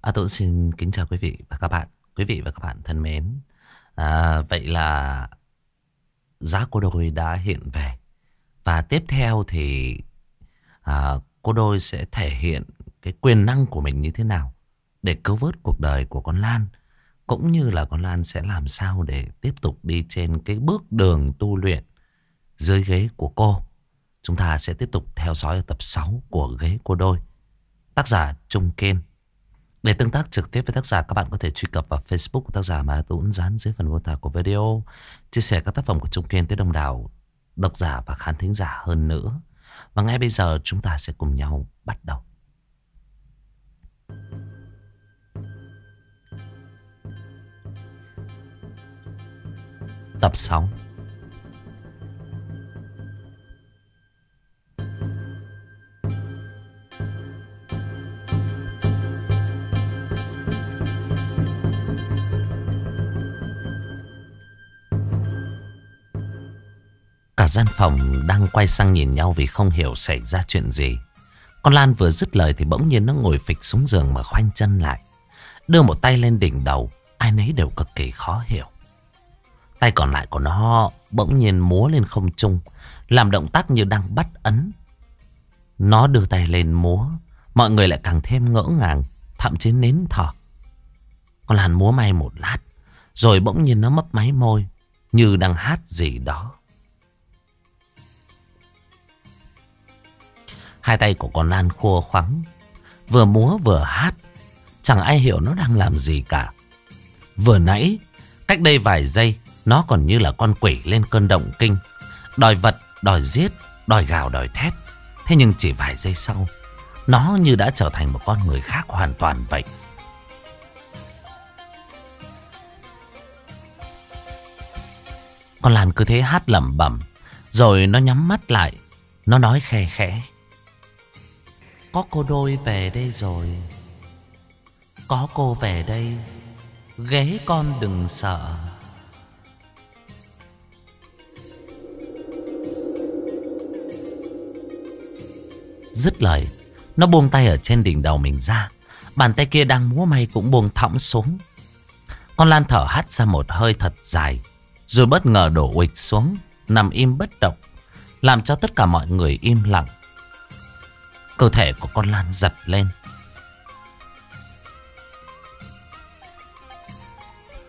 À, tôi xin kính chào quý vị và các bạn. Quý vị và các bạn thân mến. À, vậy là giá cô đôi đã hiện về. Và tiếp theo thì à, cô đôi sẽ thể hiện cái quyền năng của mình như thế nào để cứu vớt cuộc đời của con Lan. Cũng như là con Lan sẽ làm sao để tiếp tục đi trên cái bước đường tu luyện dưới ghế của cô. Chúng ta sẽ tiếp tục theo dõi tập 6 của ghế cô đôi. Tác giả Trung Kiên. Để tương tác trực tiếp với tác giả, các bạn có thể truy cập vào Facebook của tác giả mà tôi cũng dán dưới phần mô tả của video. Chia sẻ các tác phẩm của Trung Kiên tới đông đảo độc giả và khán thính giả hơn nữa. Và ngay bây giờ chúng ta sẽ cùng nhau bắt đầu. Tập 6 gian phòng đang quay sang nhìn nhau vì không hiểu xảy ra chuyện gì. Con Lan vừa dứt lời thì bỗng nhiên nó ngồi phịch xuống giường mà khoanh chân lại. Đưa một tay lên đỉnh đầu, ai nấy đều cực kỳ khó hiểu. Tay còn lại của nó bỗng nhiên múa lên không trung, làm động tác như đang bắt ấn. Nó đưa tay lên múa, mọi người lại càng thêm ngỡ ngàng, thậm chí nín thở. Con Lan múa may một lát, rồi bỗng nhiên nó mấp máy môi, như đang hát gì đó. Hai tay của con Lan khô khoắng. Vừa múa vừa hát. Chẳng ai hiểu nó đang làm gì cả. Vừa nãy, cách đây vài giây, nó còn như là con quỷ lên cơn động kinh. Đòi vật, đòi giết, đòi gào, đòi thét. Thế nhưng chỉ vài giây sau, nó như đã trở thành một con người khác hoàn toàn vậy. Con Lan cứ thế hát lẩm bẩm, rồi nó nhắm mắt lại, nó nói khe khẽ. Có cô đôi về đây rồi. Có cô về đây, Ghế con đừng sợ. Dứt lời, Nó buông tay ở trên đỉnh đầu mình ra. Bàn tay kia đang múa may cũng buông thõng xuống. Con Lan thở hắt ra một hơi thật dài, Rồi bất ngờ đổ ụịch xuống, Nằm im bất động, Làm cho tất cả mọi người im lặng. Cơ thể của con Lan giật lên.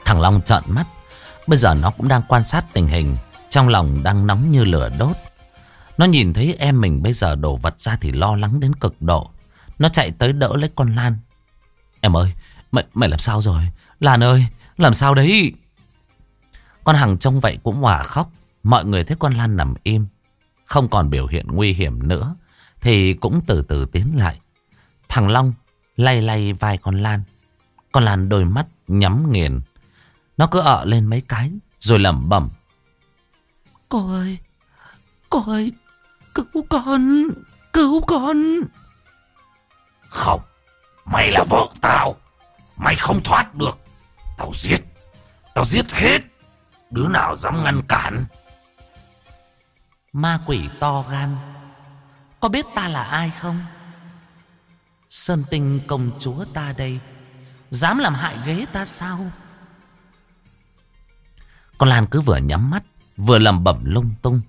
Thằng Long trợn mắt. Bây giờ nó cũng đang quan sát tình hình. Trong lòng đang nóng như lửa đốt. Nó nhìn thấy em mình bây giờ đổ vật ra thì lo lắng đến cực độ. Nó chạy tới đỡ lấy con Lan. Em ơi, mày, mày làm sao rồi? Lan ơi, làm sao đấy? Con Hằng trông vậy cũng hòa khóc. Mọi người thấy con Lan nằm im. Không còn biểu hiện nguy hiểm nữa. Thì cũng từ từ tiến lại. Thằng Long lay lay vai con Lan. Con Lan đôi mắt nhắm nghiền. Nó cứ ợ lên mấy cái Rồi lẩm bẩm. Cô ơi Cô ơi Cứu con Cứu con. Không Mày là vợ tao. Mày không thoát được. Tao giết Tao giết hết. Đứa nào dám ngăn cản? Ma quỷ to gan có biết ta là ai không? Sơn tinh công chúa ta đây, Dám làm hại ghế ta sao? Con Lan cứ vừa nhắm mắt, Vừa lầm bẩm lung tung.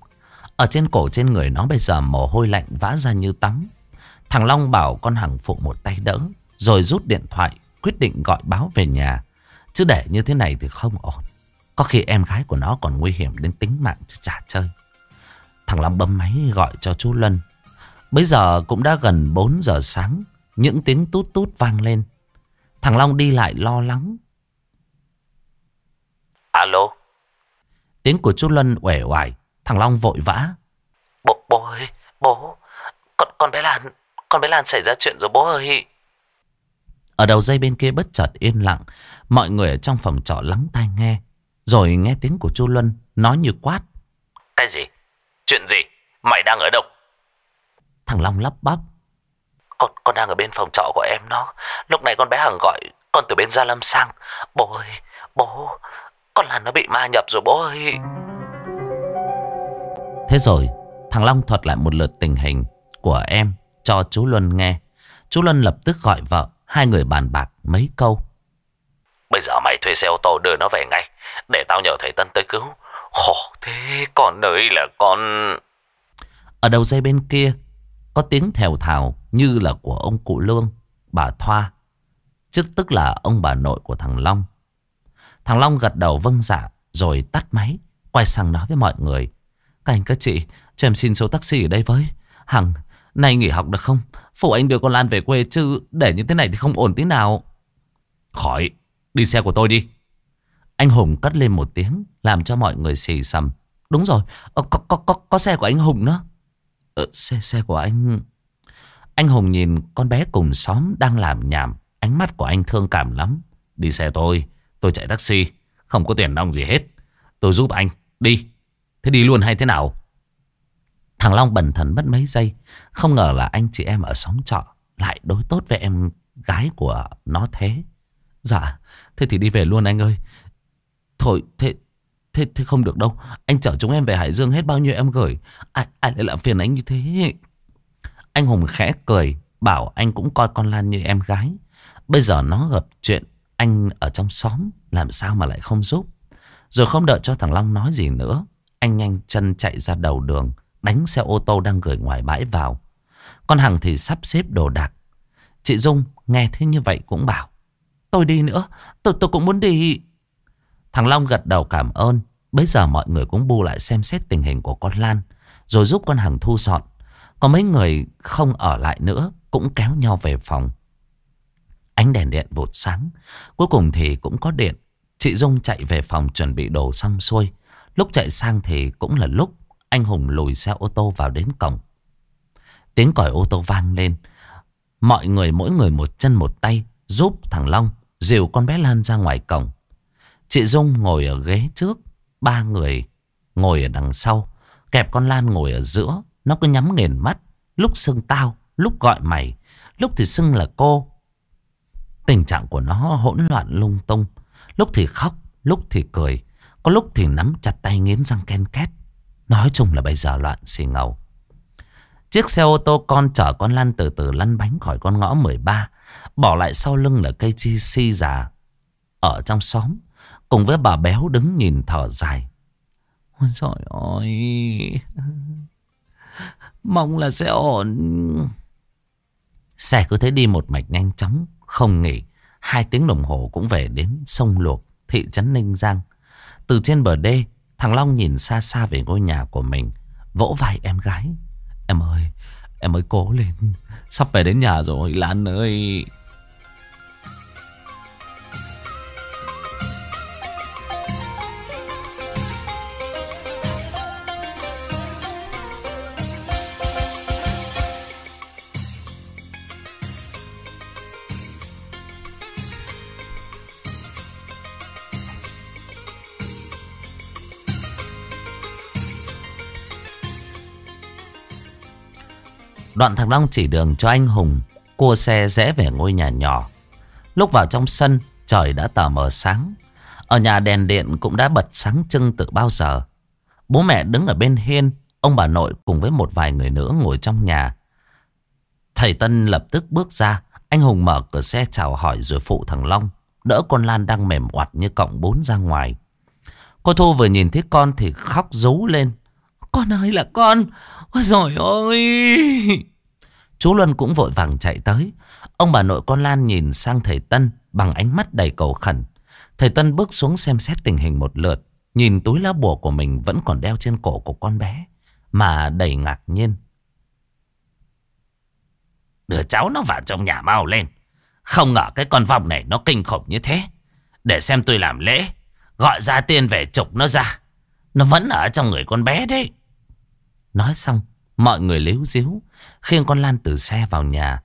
Ở trên cổ trên người nó bây giờ mồ hôi lạnh vã ra như tắm. Thằng Long bảo con Hằng phụ một tay đỡ, Rồi rút điện thoại, Quyết định gọi báo về nhà. Chứ để như thế này thì không ổn. Có khi em gái của nó còn nguy hiểm đến tính mạng chứ chả chơi. Thằng Long bấm máy gọi cho chú Lân Bây giờ cũng đã gần 4 giờ sáng. Những tiếng tút tút vang lên. Thằng Long đi lại lo lắng. Alo. Tiếng của chú Luân uể oải. Thằng Long vội vã. Bố, bố ơi, bố. Con, con bé Lan, con bé Lan xảy ra chuyện rồi bố ơi. Ở đầu dây bên kia bất chợt yên lặng. Mọi người ở trong phòng trọ lắng tai nghe. Rồi nghe tiếng của chú Luân nói như quát. Cái gì? Chuyện gì? Mày đang ở đâu? Thằng Long lắp bắp. Con, con đang ở bên phòng trọ của em nó. Lúc này con bé Hằng gọi con từ bên Gia Lâm sang. Bố ơi, bố, con là nó bị ma nhập rồi bố ơi. Thế rồi, thằng Long thuật lại một lượt tình hình của em cho chú Luân nghe. Chú Luân lập tức gọi vợ, hai người bàn bạc mấy câu. Bây giờ mày thuê xe ô tô đưa nó về ngay. Để tao nhờ thầy Tân tới cứu. Khổ thế con ơi là con... Ở đầu dây bên kia có tiếng thèo thào như là của ông cụ Lương, bà Thoa. Chứ tức là ông bà nội của thằng Long. Thằng Long gật đầu vâng dạ rồi tắt máy. Quay sang nói với mọi người. Các anh các chị, cho em xin số taxi ở đây với. Hằng, nay nghỉ học được không? Phụ anh đưa con Lan về quê chứ để như thế này thì không ổn tí nào. Khỏi, đi xe của tôi đi. Anh Hùng cất lên một tiếng làm cho mọi người xì xầm. Đúng rồi, ờ, có, có, có, có xe của anh Hùng nữa. Ờ, xe, xe của anh... Anh Hùng nhìn con bé cùng xóm đang làm nhảm. Ánh mắt của anh thương cảm lắm. Đi xe tôi, tôi chạy taxi. Không có tiền nong gì hết. Tôi giúp anh, đi. Thế đi luôn hay thế nào? Thằng Long bần thần mất mấy giây. Không ngờ là anh chị em ở xóm trọ lại đối tốt với em gái của nó thế. Dạ, thế thì đi về luôn anh ơi. Thôi, thế, thế, thế không được đâu. Anh chở chúng em về Hải Dương hết bao nhiêu em gửi. Ai, ai lại làm phiền anh như thế? Anh Hùng khẽ cười, bảo anh cũng coi con Lan như em gái. Bây giờ nó gặp chuyện anh ở trong xóm, làm sao mà lại không giúp. Rồi không đợi cho thằng Long nói gì nữa. Anh nhanh chân chạy ra đầu đường, đánh xe ô tô đang gửi ngoài bãi vào. Con Hằng thì sắp xếp đồ đạc. Chị Dung nghe thế như vậy cũng bảo. Tôi đi nữa, tôi, tôi cũng muốn đi. Thằng Long gật đầu cảm ơn. Bây giờ mọi người cũng bu lại xem xét tình hình của con Lan. Rồi giúp con Hằng thu dọn. Có mấy người không ở lại nữa cũng kéo nhau về phòng. Ánh đèn điện vụt sáng. Cuối cùng thì cũng có điện. Chị Dung chạy về phòng chuẩn bị đồ xong xuôi. Lúc chạy sang thì cũng là lúc anh Hùng lùi xe ô tô vào đến cổng. Tiếng còi ô tô vang lên. Mọi người mỗi người một chân một tay giúp thằng Long dìu con bé Lan ra ngoài cổng. Chị Dung ngồi ở ghế trước, ba người ngồi ở đằng sau, kẹp con Lan ngồi ở giữa. Nó cứ nhắm nghiền mắt, lúc xưng tao, lúc gọi mày, lúc thì xưng là cô. Tình trạng của nó hỗn loạn lung tung, lúc thì khóc, lúc thì cười, có lúc thì nắm chặt tay nghiến răng ken két. Nói chung là bây giờ loạn xì ngầu. Chiếc xe ô tô con chở con Lan từ từ lăn bánh khỏi con ngõ 13, bỏ lại sau lưng là cây chi si già ở trong xóm. Cùng với bà béo đứng nhìn thở dài. Ôi trời ơi. Mong là sẽ ổn. Xe cứ thế đi một mạch nhanh chóng. Không nghỉ. Hai tiếng đồng hồ cũng về đến sông Luộc, thị trấn Ninh Giang. Từ trên bờ đê, thằng Long nhìn xa xa về ngôi nhà của mình. Vỗ vai em gái. Em ơi, em ơi cố lên. Sắp về đến nhà rồi, Lan ơi. Đoạn thằng Long chỉ đường cho anh Hùng Cua xe rẽ về ngôi nhà nhỏ. Lúc vào trong sân, Trời đã tờ mờ sáng. Ở nhà đèn điện cũng đã bật sáng trưng từ bao giờ. Bố mẹ đứng ở bên hiên, Ông bà nội cùng với một vài người nữa ngồi trong nhà. Thầy Tân lập tức bước ra, Anh Hùng mở cửa xe chào hỏi rồi phụ thằng Long, Đỡ con Lan đang mềm oặt như cọng bốn ra ngoài. Cô Thu vừa nhìn thấy con thì khóc rú lên. Con ơi là con! Ôi dồi ôi Chú Luân cũng vội vàng chạy tới. Ông bà nội con Lan nhìn sang thầy Tân bằng ánh mắt đầy cầu khẩn. Thầy Tân bước xuống xem xét tình hình một lượt. Nhìn túi lá bùa của mình vẫn còn đeo trên cổ của con bé. Mà đầy ngạc nhiên. Đưa cháu nó vào trong nhà mau lên. Không ngờ cái con vòng này nó kinh khủng như thế. Để xem tôi làm lễ. Gọi ra tiên về trục nó ra. Nó vẫn ở trong người con bé đấy. Nói xong Mọi người liếu díu khiêng con Lan từ xe vào nhà.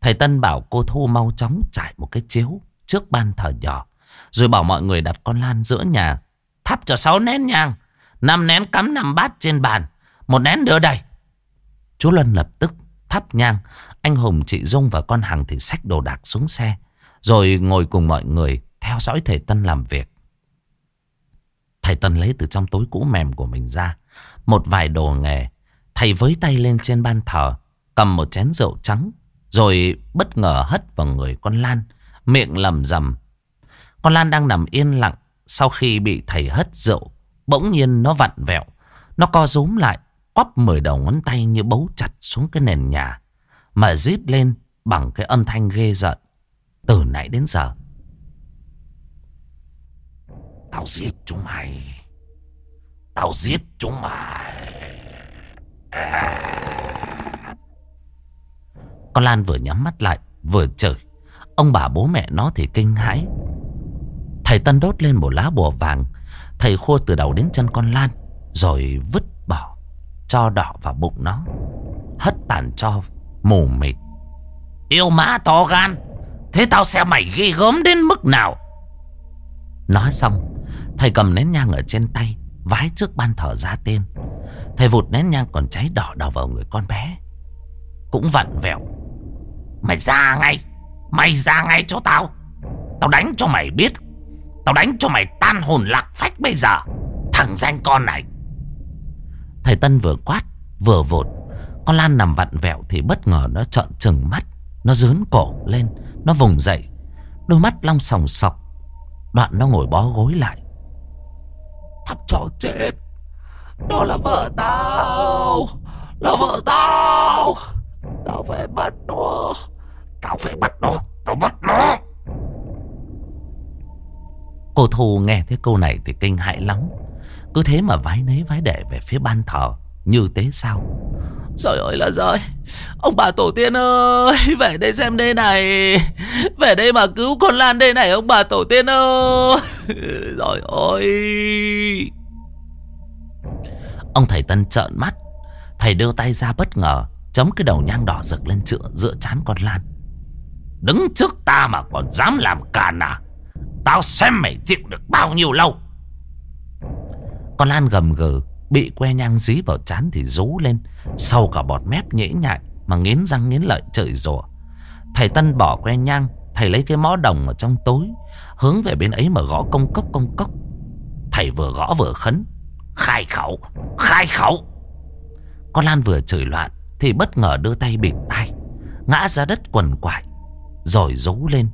Thầy Tân bảo cô Thu mau chóng trải một cái chiếu trước ban thờ nhỏ. Rồi bảo mọi người đặt con Lan giữa nhà. Thắp cho sáu nén nhang. Năm nén cắm năm bát trên bàn. Một nén đưa đây. Chú Luân lập tức thắp nhang. Anh Hùng, chị Dung và con Hằng thì xách đồ đạc xuống xe. Rồi ngồi cùng mọi người theo dõi thầy Tân làm việc. Thầy Tân lấy từ trong túi cũ mềm của mình ra. Một vài đồ nghề Thầy với tay lên trên ban thờ, cầm một chén rượu trắng, rồi bất ngờ hất vào người con Lan, Miệng lầm rầm. Con Lan đang nằm yên lặng. Sau khi bị thầy hất rượu. Bỗng nhiên nó vặn vẹo. Nó co rúm lại. Quắp mười đầu ngón tay như bấu chặt xuống cái nền nhà. Mà rít lên bằng cái âm thanh ghê giận. Từ nãy đến giờ. Tao giết chúng mày. Tao giết chúng mày. Con Lan vừa nhắm mắt lại, Vừa chửi. Ông bà bố mẹ nó thì kinh hãi. Thầy Tân đốt lên một lá bùa vàng. Thầy khua từ đầu đến chân con Lan, Rồi vứt bỏ Cho đỏ vào bụng nó. Hất tàn cho mù mịt. Yêu má to gan, Thế tao xem mày ghê gớm đến mức nào? Nói xong, Thầy cầm nén nhang ở trên tay, Vái trước ban thờ ra tên. Thầy vụt nén nhang còn cháy đỏ đỏ vào người con bé. Cũng vặn vẹo. Mày ra ngay, Mày ra ngay cho tao. Tao đánh cho mày biết, Tao đánh cho mày tan hồn lạc phách bây giờ. Thằng danh con này. Thầy Tân vừa quát, Vừa vột Con Lan nằm vặn vẹo thì bất ngờ nó trợn trừng mắt. Nó dướn cổ lên, Nó vùng dậy. Đôi mắt long sòng sọc. Đoạn nó ngồi bó gối lại. Thắp cho chết. Đó là vợ tao. Là vợ tao. Tao phải bắt nó. Tao phải bắt nó. Tao bắt nó. Cô Thu nghe thấy câu này thì kinh hãi lắm. Cứ thế mà vái nấy vái để về phía ban thờ Như thế sao? Trời ơi là trời Ông bà tổ tiên ơi Về đây xem đây này. Về đây mà cứu con Lan đây này ông bà tổ tiên ơi. Rồi ôi Ông thầy Tân trợn mắt. Thầy đưa tay ra bất ngờ Chống cái đầu nhang đỏ rực lên chữa giữa chán con Lan. Đứng trước ta mà còn dám làm càn à? Tao xem mày chịu được bao nhiêu lâu? Con Lan gầm gừ, Bị que nhang dí vào chán thì rú lên. Sau cả bọt mép nhễ nhại Mà nghiến răng nghiến lợi chửi rủa. Thầy Tân bỏ que nhang, Thầy lấy cái mõ đồng ở trong tối Hướng về bên ấy mà gõ công cốc công cốc. Thầy vừa gõ vừa khấn. Khai khẩu Khai khẩu. Con Lan vừa chửi loạn Thì bất ngờ đưa tay bịt tai Ngã ra đất quần quại Rồi rú lên.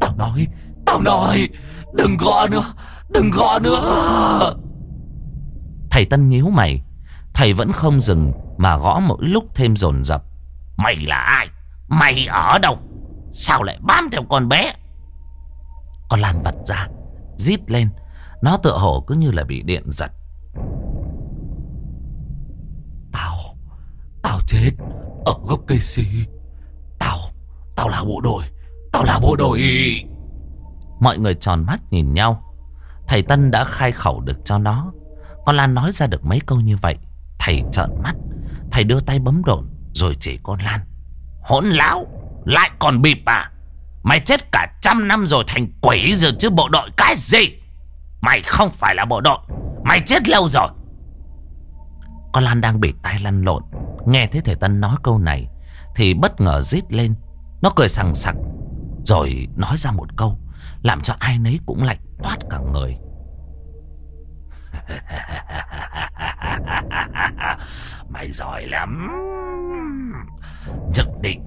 Tao nói Tao nói Đừng gõ nữa Đừng gõ nữa. Thầy Tân nhíu mày Thầy vẫn không dừng Mà gõ mỗi lúc thêm dồn dập. Mày là ai? Mày ở đâu? Sao lại bám theo con bé? Con Lan vặt ra Rít lên nó tựa hồ cứ như là bị điện giật. Tao Tao chết Ở gốc cây si. Tao Tao là bộ đội, Tao là bộ đội. Mọi người tròn mắt nhìn nhau. Thầy Tân đã khai khẩu được cho nó. Con Lan nói ra được mấy câu như vậy. Thầy trợn mắt. Thầy đưa tay bấm độn Rồi chỉ con Lan. Hỗn lão Lại còn bịp à? Mày chết cả trăm năm rồi thành quỷ rồi chứ bộ đội cái gì? Mày không phải là bộ đội. Mày chết lâu rồi. Con Lan đang bị tai lăn lộn. Nghe thấy thầy Tân nói câu này, Thì bất ngờ rít lên. Nó cười sằng sặc. Rồi nói ra một câu, Làm cho ai nấy cũng lạnh toát cả người. Mày giỏi lắm. Nhất định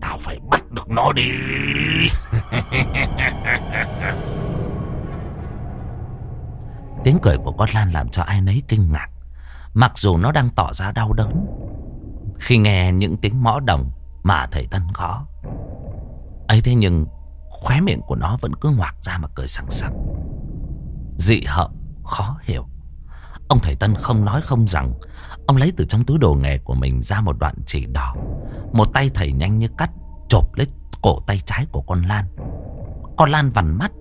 Tao phải bắt được nó đi. Tiếng cười của con Lan làm cho ai nấy kinh ngạc. Mặc dù nó đang tỏ ra đau đớn, Khi nghe những tiếng mõ đồng Mà thầy Tân gõ. Ấy thế nhưng, Khóe miệng của nó vẫn cứ ngoạc ra mà cười sẵn sặc. Dị hợm, Khó hiểu. Ông thầy Tân không nói không rằng, Ông lấy từ trong túi đồ nghề của mình ra một đoạn chỉ đỏ. Một tay thầy nhanh như cắt, Chộp lấy cổ tay trái của con Lan. Con Lan vằn mắt,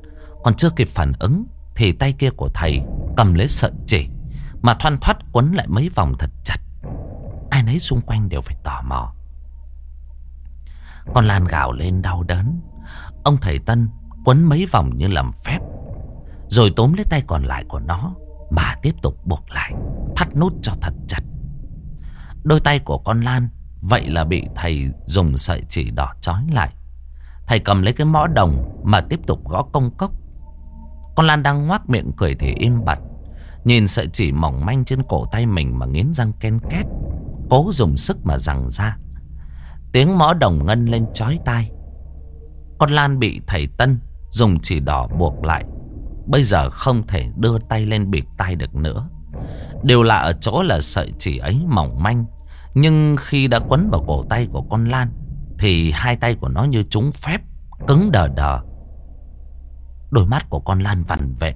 Còn chưa kịp phản ứng thì tay kia của thầy cầm lấy sợi chỉ Mà thoăn thoắt quấn lại mấy vòng thật chặt. Ai nấy xung quanh đều phải tò mò. Con Lan gào lên đau đớn. Ông thầy Tân quấn mấy vòng như làm phép, Rồi tóm lấy tay còn lại của nó Mà tiếp tục buộc lại, Thắt nút cho thật chặt. Đôi tay của con Lan Vậy là bị thầy dùng sợi chỉ đỏ trói lại. Thầy cầm lấy cái mõ đồng Mà tiếp tục gõ công cốc. Con Lan đang ngoác miệng cười thì im bặt Nhìn sợi chỉ mỏng manh trên cổ tay mình Mà nghiến răng ken két Cố dùng sức mà rằng ra Tiếng mõ đồng ngân lên chói tai Con Lan bị thầy Tân dùng chỉ đỏ buộc lại. Bây giờ không thể đưa tay lên bịt tay được nữa. Điều lạ ở chỗ là sợi chỉ ấy mỏng manh. Nhưng khi đã quấn vào cổ tay của con Lan thì hai tay của nó như trúng phép, cứng đờ đờ. Đôi mắt của con Lan vằn vẹn,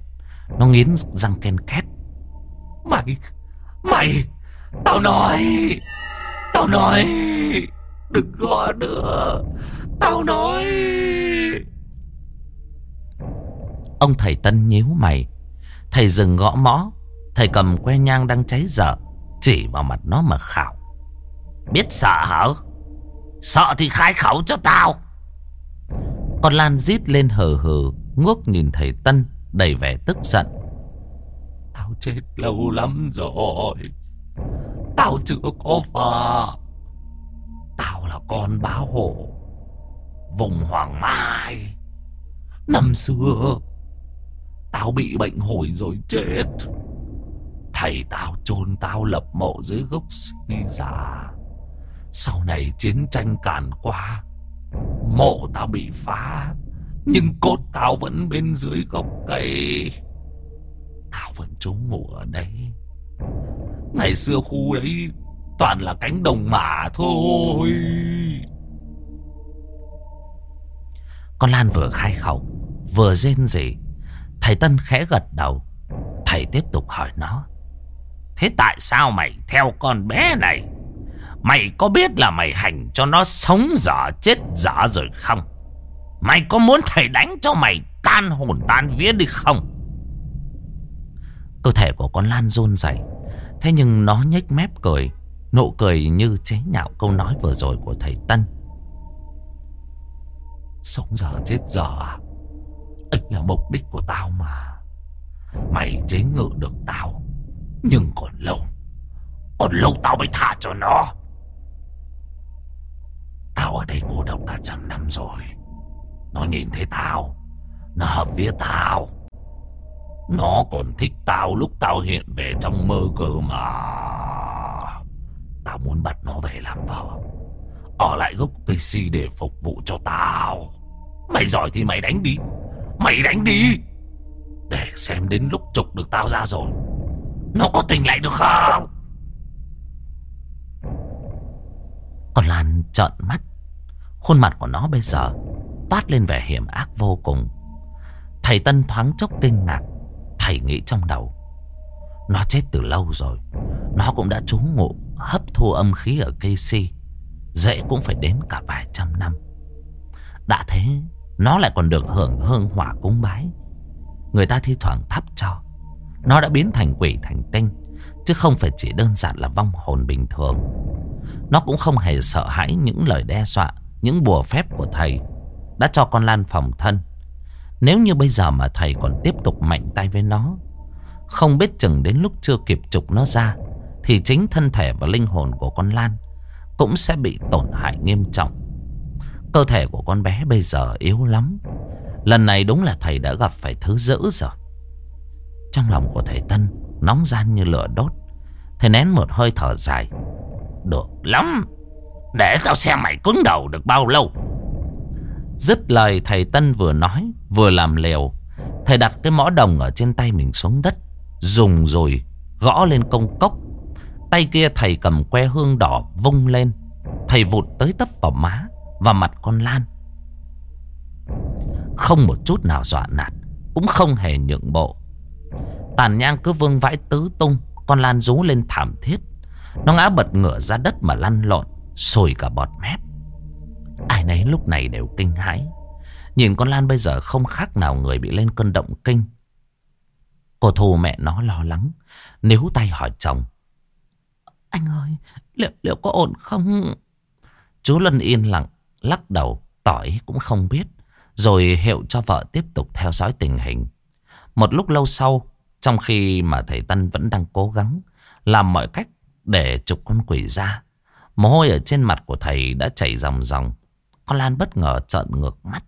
nó nghiến răng ken két. Mày, mày, tao nói, tao nói, đừng gọi nữa, tao nói. Ông thầy Tân nhíu mày, thầy dừng gõ mõ, thầy cầm que nhang đang cháy dở, chỉ vào mặt nó mà khảo. Biết sợ hả? Sợ thì khai khẩu cho tao. Con Lan rít lên hờ hờ, ngước nhìn thầy Tân, đầy vẻ tức giận. Tao chết lâu lắm rồi. Tao chưa có vợ. Tao là con báo hộ. Vùng Hoàng Mai. Năm xưa, tao bị bệnh hồi rồi chết. Thầy tao chôn tao lập mộ dưới gốc si già. Sau này chiến tranh càn qua Mộ tao bị phá nhưng cốt tao vẫn bên dưới gốc cây. Tao vẫn trú ngủ ở đây Ngày xưa khu đấy Toàn là cánh đồng mả thôi. Con Lan vừa khai khẩu, Vừa rên rỉ. Thầy Tân khẽ gật đầu. Thầy tiếp tục hỏi nó. Thế tại sao mày theo con bé này? Mày có biết là mày hành cho nó sống dở chết dở rồi không? Mày có muốn thầy đánh cho mày tan hồn tan vía đi không? Cơ thể của con Lan run rẩy, Thế nhưng nó nhếch mép cười Nụ cười như chế nhạo câu nói vừa rồi của thầy Tân. Sống dở chết dở à? Ấy là mục đích của tao mà. Mày chế ngự được tao Nhưng còn lâu. Còn lâu tao mới thả cho nó. Tao ở đây cô độc cả trăm năm rồi. Nó nhìn thấy tao. Nó hợp với tao. Nó còn thích tao lúc tao hiện về trong mơ cơ mà. Tao muốn bắt nó về làm vợ. Ở lại gốc PC để phục vụ cho tao. Mày giỏi thì mày đánh đi. Mày đánh đi. Để xem đến lúc trục được tao ra rồi. Nó có tình lại được không? Còn Lan trợn mắt. Khuôn mặt của nó bây giờ Toát lên vẻ hiểm ác vô cùng. Thầy Tân thoáng chốc kinh ngạc, Thầy nghĩ trong đầu, Nó chết từ lâu rồi, Nó cũng đã trú ngụ, Hấp thu âm khí ở cây si Dễ cũng phải đến cả vài trăm năm. Đã thế, Nó lại còn được hưởng hương hỏa cúng bái. Người ta thi thoảng thắp cho, Nó đã biến thành quỷ thành tinh, Chứ không phải chỉ đơn giản là vong hồn bình thường. Nó cũng không hề sợ hãi những lời đe dọa, Những bùa phép của thầy. Đã cho con Lan phòng thân. Nếu như bây giờ mà thầy còn tiếp tục mạnh tay với nó, Không biết chừng đến lúc chưa kịp trục nó ra, Thì chính thân thể và linh hồn của con Lan Cũng sẽ bị tổn hại nghiêm trọng. Cơ thể của con bé bây giờ yếu lắm. Lần này đúng là thầy đã gặp phải thứ dữ rồi. Trong lòng của thầy Tân, Nóng gian như lửa đốt, Thầy nén một hơi thở dài. Được lắm! Để tao xem mày cứng đầu được bao lâu. Dứt lời, thầy Tân vừa nói, Vừa làm liều Thầy đặt cái mõ đồng ở trên tay mình xuống đất, Dùng rồi gõ lên công cốc. Tay kia thầy cầm que hương đỏ vung lên. Thầy vụt tới tấp vào má Và mặt con Lan. Không một chút nào dọa nạt, Cũng không hề nhượng bộ. Tàn nhang cứ vương vãi tứ tung, Con Lan rú lên thảm thiết. Nó ngã bật ngửa ra đất mà lăn lộn, Sồi cả bọt mép. Ai nấy lúc này đều kinh hãi. Nhìn con Lan bây giờ không khác nào người bị lên cơn động kinh. Cô thù mẹ nó lo lắng Níu tay hỏi chồng. Anh ơi liệu, liệu có ổn không? Chú Luân yên lặng Lắc đầu tỏi cũng không biết Rồi hiệu cho vợ tiếp tục theo dõi tình hình. Một lúc lâu sau Trong khi mà thầy Tân vẫn đang cố gắng Làm mọi cách để trục con quỷ ra Mồ hôi ở trên mặt của thầy đã chảy ròng ròng con Lan bất ngờ trợn ngược mắt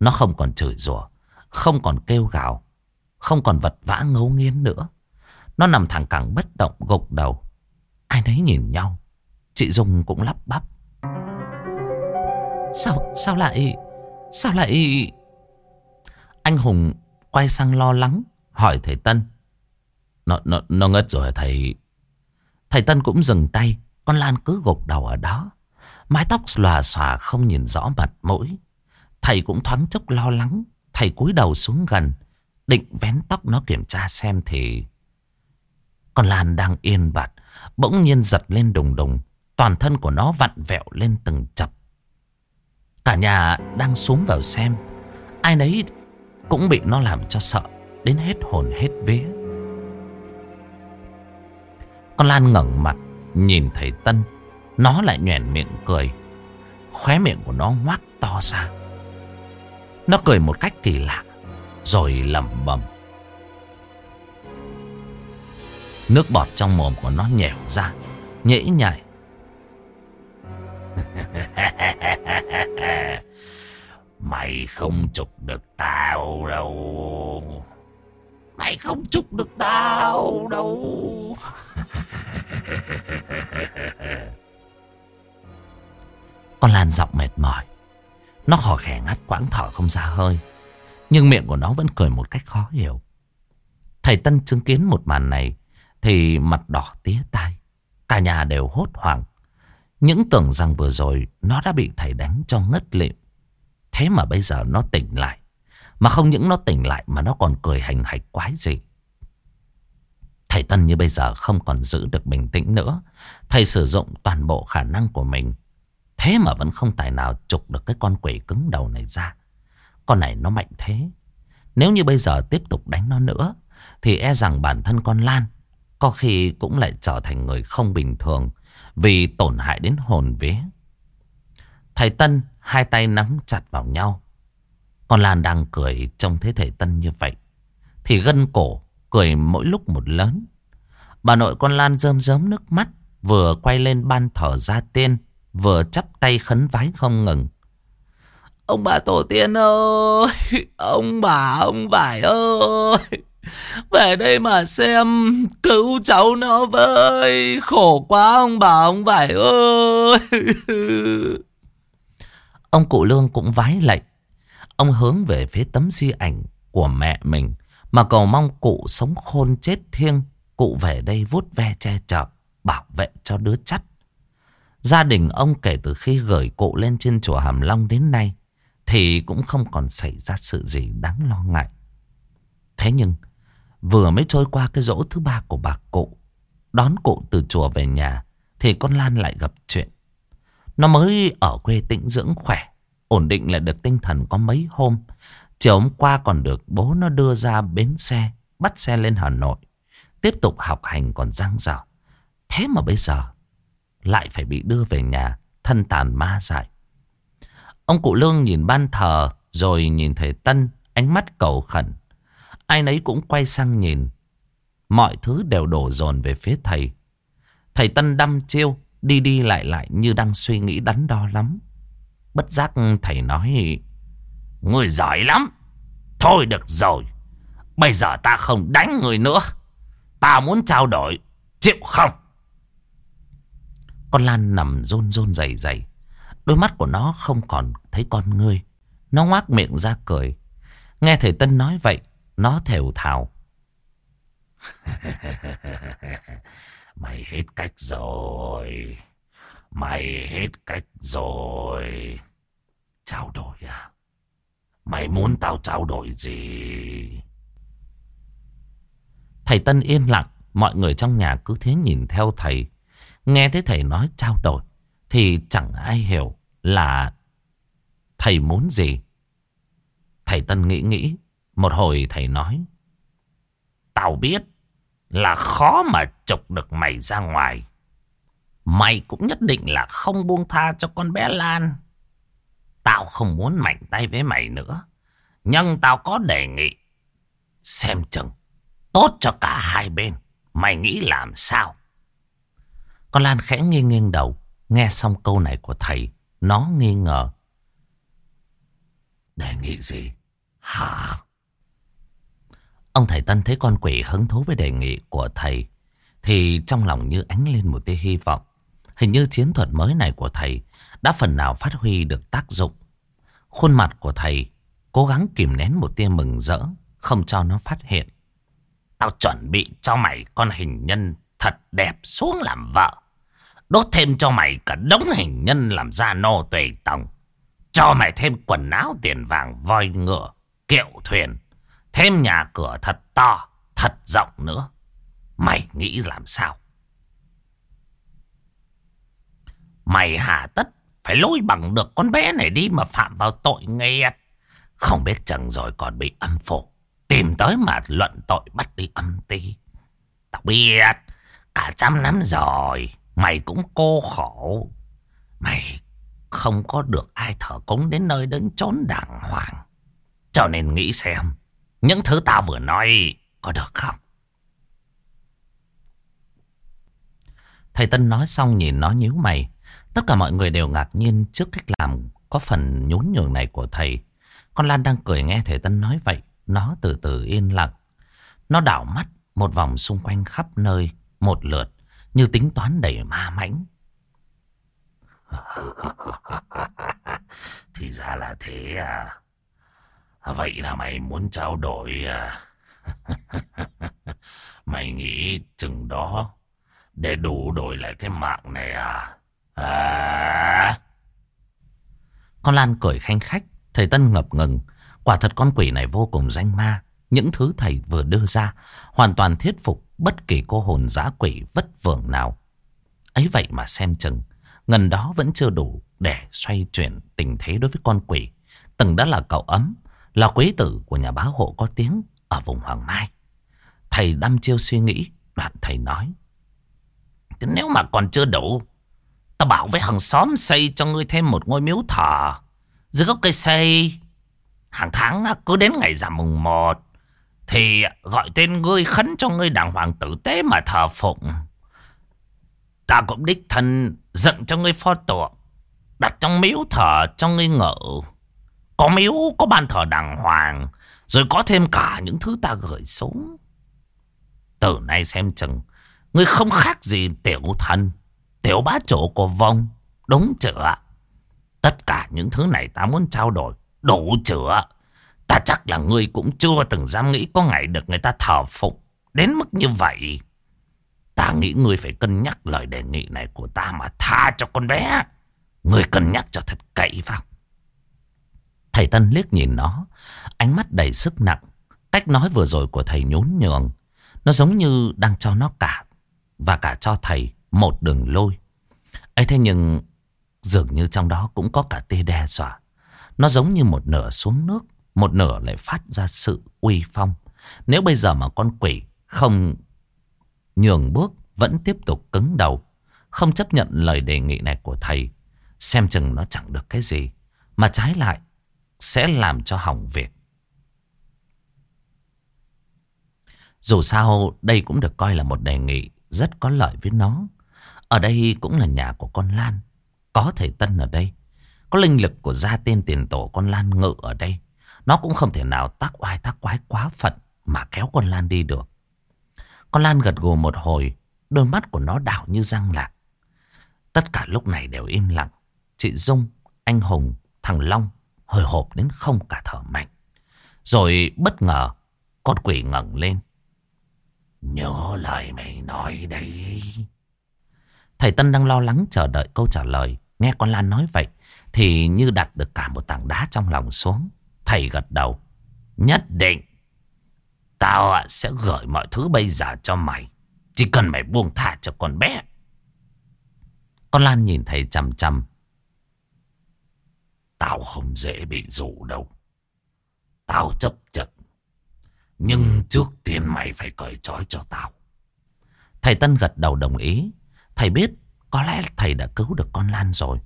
Nó không còn chửi rủa Không còn kêu gào Không còn vật vã ngấu nghiến nữa Nó nằm thẳng cẳng bất động gục đầu Ai nấy nhìn nhau Chị Dung cũng lắp bắp Sao sao lại Sao lại... Anh Hùng quay sang lo lắng, hỏi thầy Tân. Nó, nó, nó ngất rồi thầy? Thầy Tân cũng dừng tay, con Lan cứ gục đầu ở đó. Mái tóc lòa xòa không nhìn rõ mặt mũi. Thầy cũng thoáng chốc lo lắng. Thầy cúi đầu xuống gần. Định vén tóc nó kiểm tra xem thì... Con Lan đang yên bặt. Bỗng nhiên giật lên đùng đùng. Toàn thân của nó vặn vẹo lên từng chập. Cả nhà đang xuống vào xem. Ai nấy cũng bị nó làm cho sợ. Đến hết hồn hết vía. Con Lan ngẩng mặt. Nhìn thầy Tân. Nó lại nhoẻn miệng cười. Khóe miệng của nó ngoác to ra. Nó cười một cách kỳ lạ. Rồi lẩm bẩm. Nước bọt trong mồm của nó nhèo ra. Nhễ nhại. Mày không chụp được tao đâu. Mày không chụp được tao đâu. Con Lan giọng mệt mỏi. Nó khò khè ngắt quãng thở không ra hơi. Nhưng miệng của nó vẫn cười một cách khó hiểu. Thầy Tân chứng kiến một màn này thì mặt đỏ tía tai. Cả nhà đều hốt hoảng. Những tưởng rằng vừa rồi nó đã bị thầy đánh cho ngất lịm. Thế mà bây giờ nó tỉnh lại. Mà không những nó tỉnh lại mà nó còn cười hành hạch quái gì. Thầy Tân như bây giờ không còn giữ được bình tĩnh nữa. Thầy sử dụng toàn bộ khả năng của mình. Thế mà vẫn không tài nào trục được cái con quỷ cứng đầu này ra. Con này nó mạnh thế. Nếu như bây giờ tiếp tục đánh nó nữa, thì e rằng bản thân con Lan có khi cũng lại trở thành người không bình thường vì tổn hại đến hồn vía. Thầy Tân hai tay nắm chặt vào nhau. Con Lan đang cười trông thấy thầy Tân như vậy. Thì gân cổ cười mỗi lúc một lớn. Bà nội con Lan rơm rớm nước mắt vừa quay lên ban thờ gia tiên vừa chắp tay khấn vái không ngừng. Ông bà tổ tiên ơi, ông bà ông vải ơi, về đây mà xem, cứu cháu nó với, khổ quá ông bà ông vải ơi. Ông cụ Lương cũng vái lệnh, ông hướng về phía tấm di ảnh của mẹ mình mà cầu mong cụ sống khôn chết thiêng, cụ về đây vuốt ve che chở, bảo vệ cho đứa chắt. Gia đình ông kể từ khi gửi cụ lên trên chùa Hàm Long đến nay thì cũng không còn xảy ra sự gì đáng lo ngại. Thế nhưng vừa mới trôi qua cái dỗ thứ ba của bà cụ đón cụ từ chùa về nhà thì con Lan lại gặp chuyện. Nó mới ở quê tĩnh dưỡng khỏe, ổn định lại được tinh thần có mấy hôm. Chiều hôm qua còn được bố nó đưa ra bến xe, bắt xe lên Hà Nội. Tiếp tục học hành còn răng rào. Thế mà bây giờ lại phải bị đưa về nhà, thân tàn ma dại. Ông cụ Lương nhìn ban thờ, rồi nhìn thầy Tân, ánh mắt cầu khẩn. Ai nấy cũng quay sang nhìn. Mọi thứ đều đổ dồn về phía thầy. Thầy Tân đăm chiêu, đi đi lại lại như đang suy nghĩ đắn đo lắm. Bất giác thầy nói, Người giỏi lắm. Thôi được rồi. Bây giờ ta không đánh người nữa. Ta muốn trao đổi. Chịu không? Con Lan nằm rôn rôn dày dày. Đôi mắt của nó không còn thấy con ngươi. Nó ngoác miệng ra cười. Nghe thầy Tân nói vậy, nó thều thào. Mày hết cách rồi. Mày hết cách rồi. Trao đổi à? Mày muốn tao trao đổi gì? Thầy Tân yên lặng. Mọi người trong nhà cứ thế nhìn theo thầy. Nghe thấy thầy nói trao đổi thì chẳng ai hiểu là thầy muốn gì. Thầy Tân nghĩ nghĩ, một hồi thầy nói. Tao biết là khó mà trục được mày ra ngoài. Mày cũng nhất định là không buông tha cho con bé Lan. Tao không muốn mạnh tay với mày nữa. Nhưng tao có đề nghị. Xem chừng. Tốt cho cả hai bên. Mày nghĩ làm sao? Con Lan khẽ nghiêng nghiêng đầu. Nghe xong câu này của thầy. Nó nghi ngờ. Đề nghị gì? Hả? Ông thầy Tân thấy con quỷ hứng thú với đề nghị của thầy. Thì trong lòng như ánh lên một tia hy vọng. Hình như chiến thuật mới này của thầy đã phần nào phát huy được tác dụng. Khuôn mặt của thầy cố gắng kìm nén một tia mừng rỡ, không cho nó phát hiện. Tao chuẩn bị cho mày con hình nhân thật đẹp xuống làm vợ. Đốt thêm cho mày cả đống hình nhân làm ra nô tùy tòng. Cho mày thêm quần áo tiền vàng voi ngựa, kiệu thuyền. Thêm nhà cửa thật to, thật rộng nữa. Mày nghĩ làm sao? Mày hà tất phải lôi bằng được con bé này đi mà phạm vào tội nghiệt. Không biết chừng rồi còn bị âm phổ. Tìm tới mà luận tội bắt đi âm ti. Tao biết, cả trăm năm rồi, mày cũng cô khổ. Mày không có được ai thờ cúng đến nơi đến chốn đàng hoàng. Cho nên nghĩ xem, những thứ tao vừa nói có được không? Thầy Tân nói xong nhìn nó nhíu mày. Tất cả mọi người đều ngạc nhiên trước cách làm có phần nhún nhường này của thầy. Con Lan đang cười nghe thầy Tân nói vậy. Nó từ từ yên lặng. Nó đảo mắt một vòng xung quanh khắp nơi, một lượt, như tính toán đầy ma mãnh. Thì ra là thế à. Vậy là mày muốn trao đổi à. mày nghĩ chừng đó để đủ đổi lại cái mạng này à. À. Con Lan cười khanh khách, thầy Tân ngập ngừng. Quả thật con quỷ này vô cùng danh ma. Những thứ thầy vừa đưa ra hoàn toàn thuyết phục bất kỳ cô hồn giã quỷ vất vưởng nào. Ấy vậy mà xem chừng, ngần đó vẫn chưa đủ để xoay chuyển tình thế đối với con quỷ. Từng đã là cậu ấm, là quý tử của nhà báo hộ có tiếng ở vùng Hoàng Mai. Thầy đăm chiêu suy nghĩ, đoạn thầy nói. Nếu mà còn chưa đủ, ta bảo với hàng xóm xây cho ngươi thêm một ngôi miếu thờ. Dưới gốc cây xây, hàng tháng cứ đến ngày rằm mùng một, thì gọi tên ngươi khấn cho ngươi đàng hoàng tử tế mà thờ phụng. Ta cũng đích thân dựng cho ngươi pho tượng, đặt trong miếu thờ cho ngươi ngự. Có miếu, có ban thờ đàng hoàng, rồi có thêm cả những thứ ta gửi xuống. Từ nay xem chừng, ngươi không khác gì tiểu thần, tiểu bá chỗ của vong, đúng chưa? Tất cả những thứ này ta muốn trao đổi, đủ chưa? Ta chắc là ngươi cũng chưa từng dám nghĩ có ngày được người ta thờ phụng đến mức như vậy. Ta nghĩ ngươi phải cân nhắc lời đề nghị này của ta mà tha cho con bé. Ngươi cân nhắc cho thật cậy vào. Thầy Tân liếc nhìn nó, ánh mắt đầy sức nặng. Cách nói vừa rồi của thầy nhún nhường. Nó giống như đang cho nó cả và cả cho thầy một đường lôi. ấy thế nhưng dường như trong đó cũng có cả tia đe dọa. Nó giống như một nửa xuống nước, một nửa lại phát ra sự uy phong. Nếu bây giờ mà con quỷ không nhường bước, vẫn tiếp tục cứng đầu, không chấp nhận lời đề nghị này của thầy, xem chừng nó chẳng được cái gì, mà trái lại sẽ làm cho hỏng việc. Dù sao đây cũng được coi là một đề nghị rất có lợi với nó. Ở đây cũng là nhà của con Lan. Có thầy Tân ở đây. Có linh lực của gia tiên tiền tổ con Lan ngự ở đây. Nó cũng không thể nào tác oai tác quái quá phận mà kéo con Lan đi được. Con Lan gật gù một hồi, đôi mắt của nó đảo như răng lạc. Tất cả lúc này đều im lặng. Chị Dung, anh Hùng, thằng Long hồi hộp đến không cả thở mạnh. Rồi bất ngờ, con quỷ ngẩng lên. Nhớ lời mày nói đấy. Thầy Tân đang lo lắng chờ đợi câu trả lời. Nghe con Lan nói vậy thì như đặt được cả một tảng đá trong lòng xuống. Thầy gật đầu. Nhất định. Tao sẽ gửi mọi thứ bây giờ cho mày. Chỉ cần mày buông thả cho con bé. Con Lan nhìn thầy chằm chằm. Tao không dễ bị dụ đâu. Tao chấp nhận. Nhưng trước tiên mày phải cởi trói cho tao. Thầy Tân gật đầu đồng ý. Thầy biết có lẽ thầy đã cứu được con Lan rồi.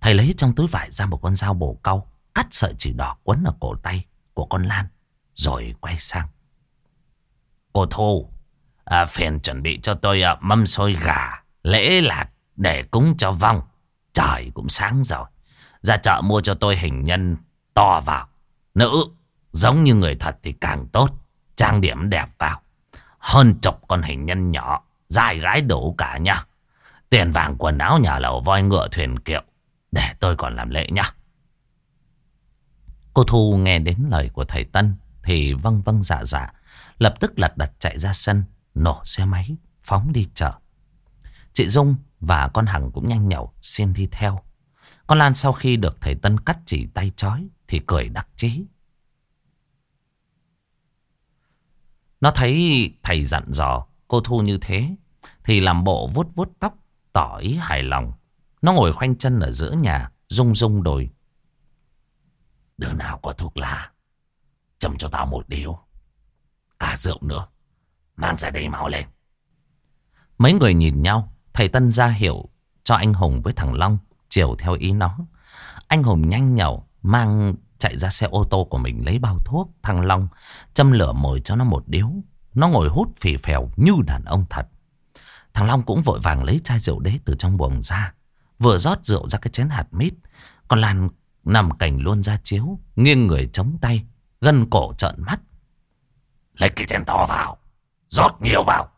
Thầy lấy trong túi vải ra một con dao bổ cau, cắt sợi chỉ đỏ quấn ở cổ tay của con Lan, rồi quay sang. Cô Thu, à, phiền chuẩn bị cho tôi à, mâm xôi gà, lễ lạc để cúng cho vong. Trời cũng sáng rồi. Ra chợ mua cho tôi hình nhân to vào. Nữ, giống như người thật thì càng tốt. Trang điểm đẹp vào. Hơn chục con hình nhân nhỏ, dài gái đủ cả nha. Tiền vàng quần áo nhà lầu voi ngựa thuyền kiệu. Để tôi còn làm lễ nhá. Cô Thu nghe đến lời của thầy Tân thì vâng vâng dạ dạ. Lập tức lật đật chạy ra sân, nổ xe máy, phóng đi chợ. Chị Dung và con Hằng cũng nhanh nhậu, xin đi theo. Con Lan sau khi được thầy Tân cắt chỉ tay chói thì cười đắc chí. Nó thấy thầy dặn dò cô Thu như thế thì làm bộ vuốt vuốt tóc tỏ ý hài lòng. Nó ngồi khoanh chân ở giữa nhà, rung rung đồi. Đứa nào có thuốc lá, châm cho tao một điếu. Cả rượu nữa, mang ra đây mau lên. Mấy người nhìn nhau, thầy Tân ra hiệu cho anh Hùng với thằng Long chiều theo ý nó. Anh Hùng nhanh nhẩu mang chạy ra xe ô tô của mình lấy bao thuốc. Thằng Long châm lửa mồi cho nó một điếu. Nó ngồi hút phì phèo như đàn ông thật. Thằng Long cũng vội vàng lấy chai rượu đế từ trong buồng ra. Vừa rót rượu ra cái chén hạt mít. Còn Lan nằm cảnh luôn ra chiếu. Nghiêng người chống tay. Gân cổ trợn mắt. Lấy cái chén to vào. rót nhiều vào.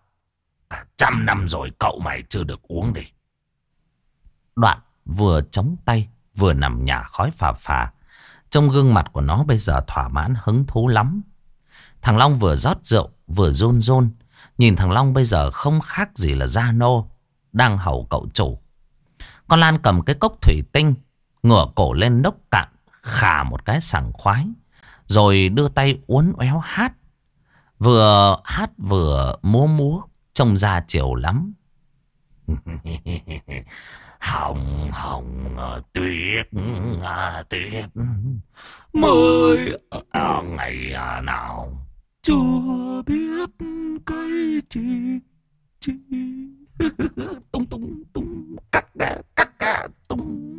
Cả trăm năm rồi cậu mày chưa được uống đi. Đoạn vừa chống tay, vừa nằm nhả khói phà phà. Trong gương mặt của nó bây giờ thỏa mãn, hứng thú lắm. Thằng Long vừa rót rượu, vừa rôn rôn. Nhìn thằng Long bây giờ không khác gì là Gia Nô, đang hầu cậu chủ. Con Lan cầm cái cốc thủy tinh ngửa cổ lên nốc cạn khả một cái sảng khoái. Rồi đưa tay uốn éo hát. Vừa hát vừa múa múa, trông ra chiều lắm. hồng hồng, tuyết à, tuyết, mới ngày à, nào chưa biết cây chi chi tung tung tung, cắt cắt cắt tung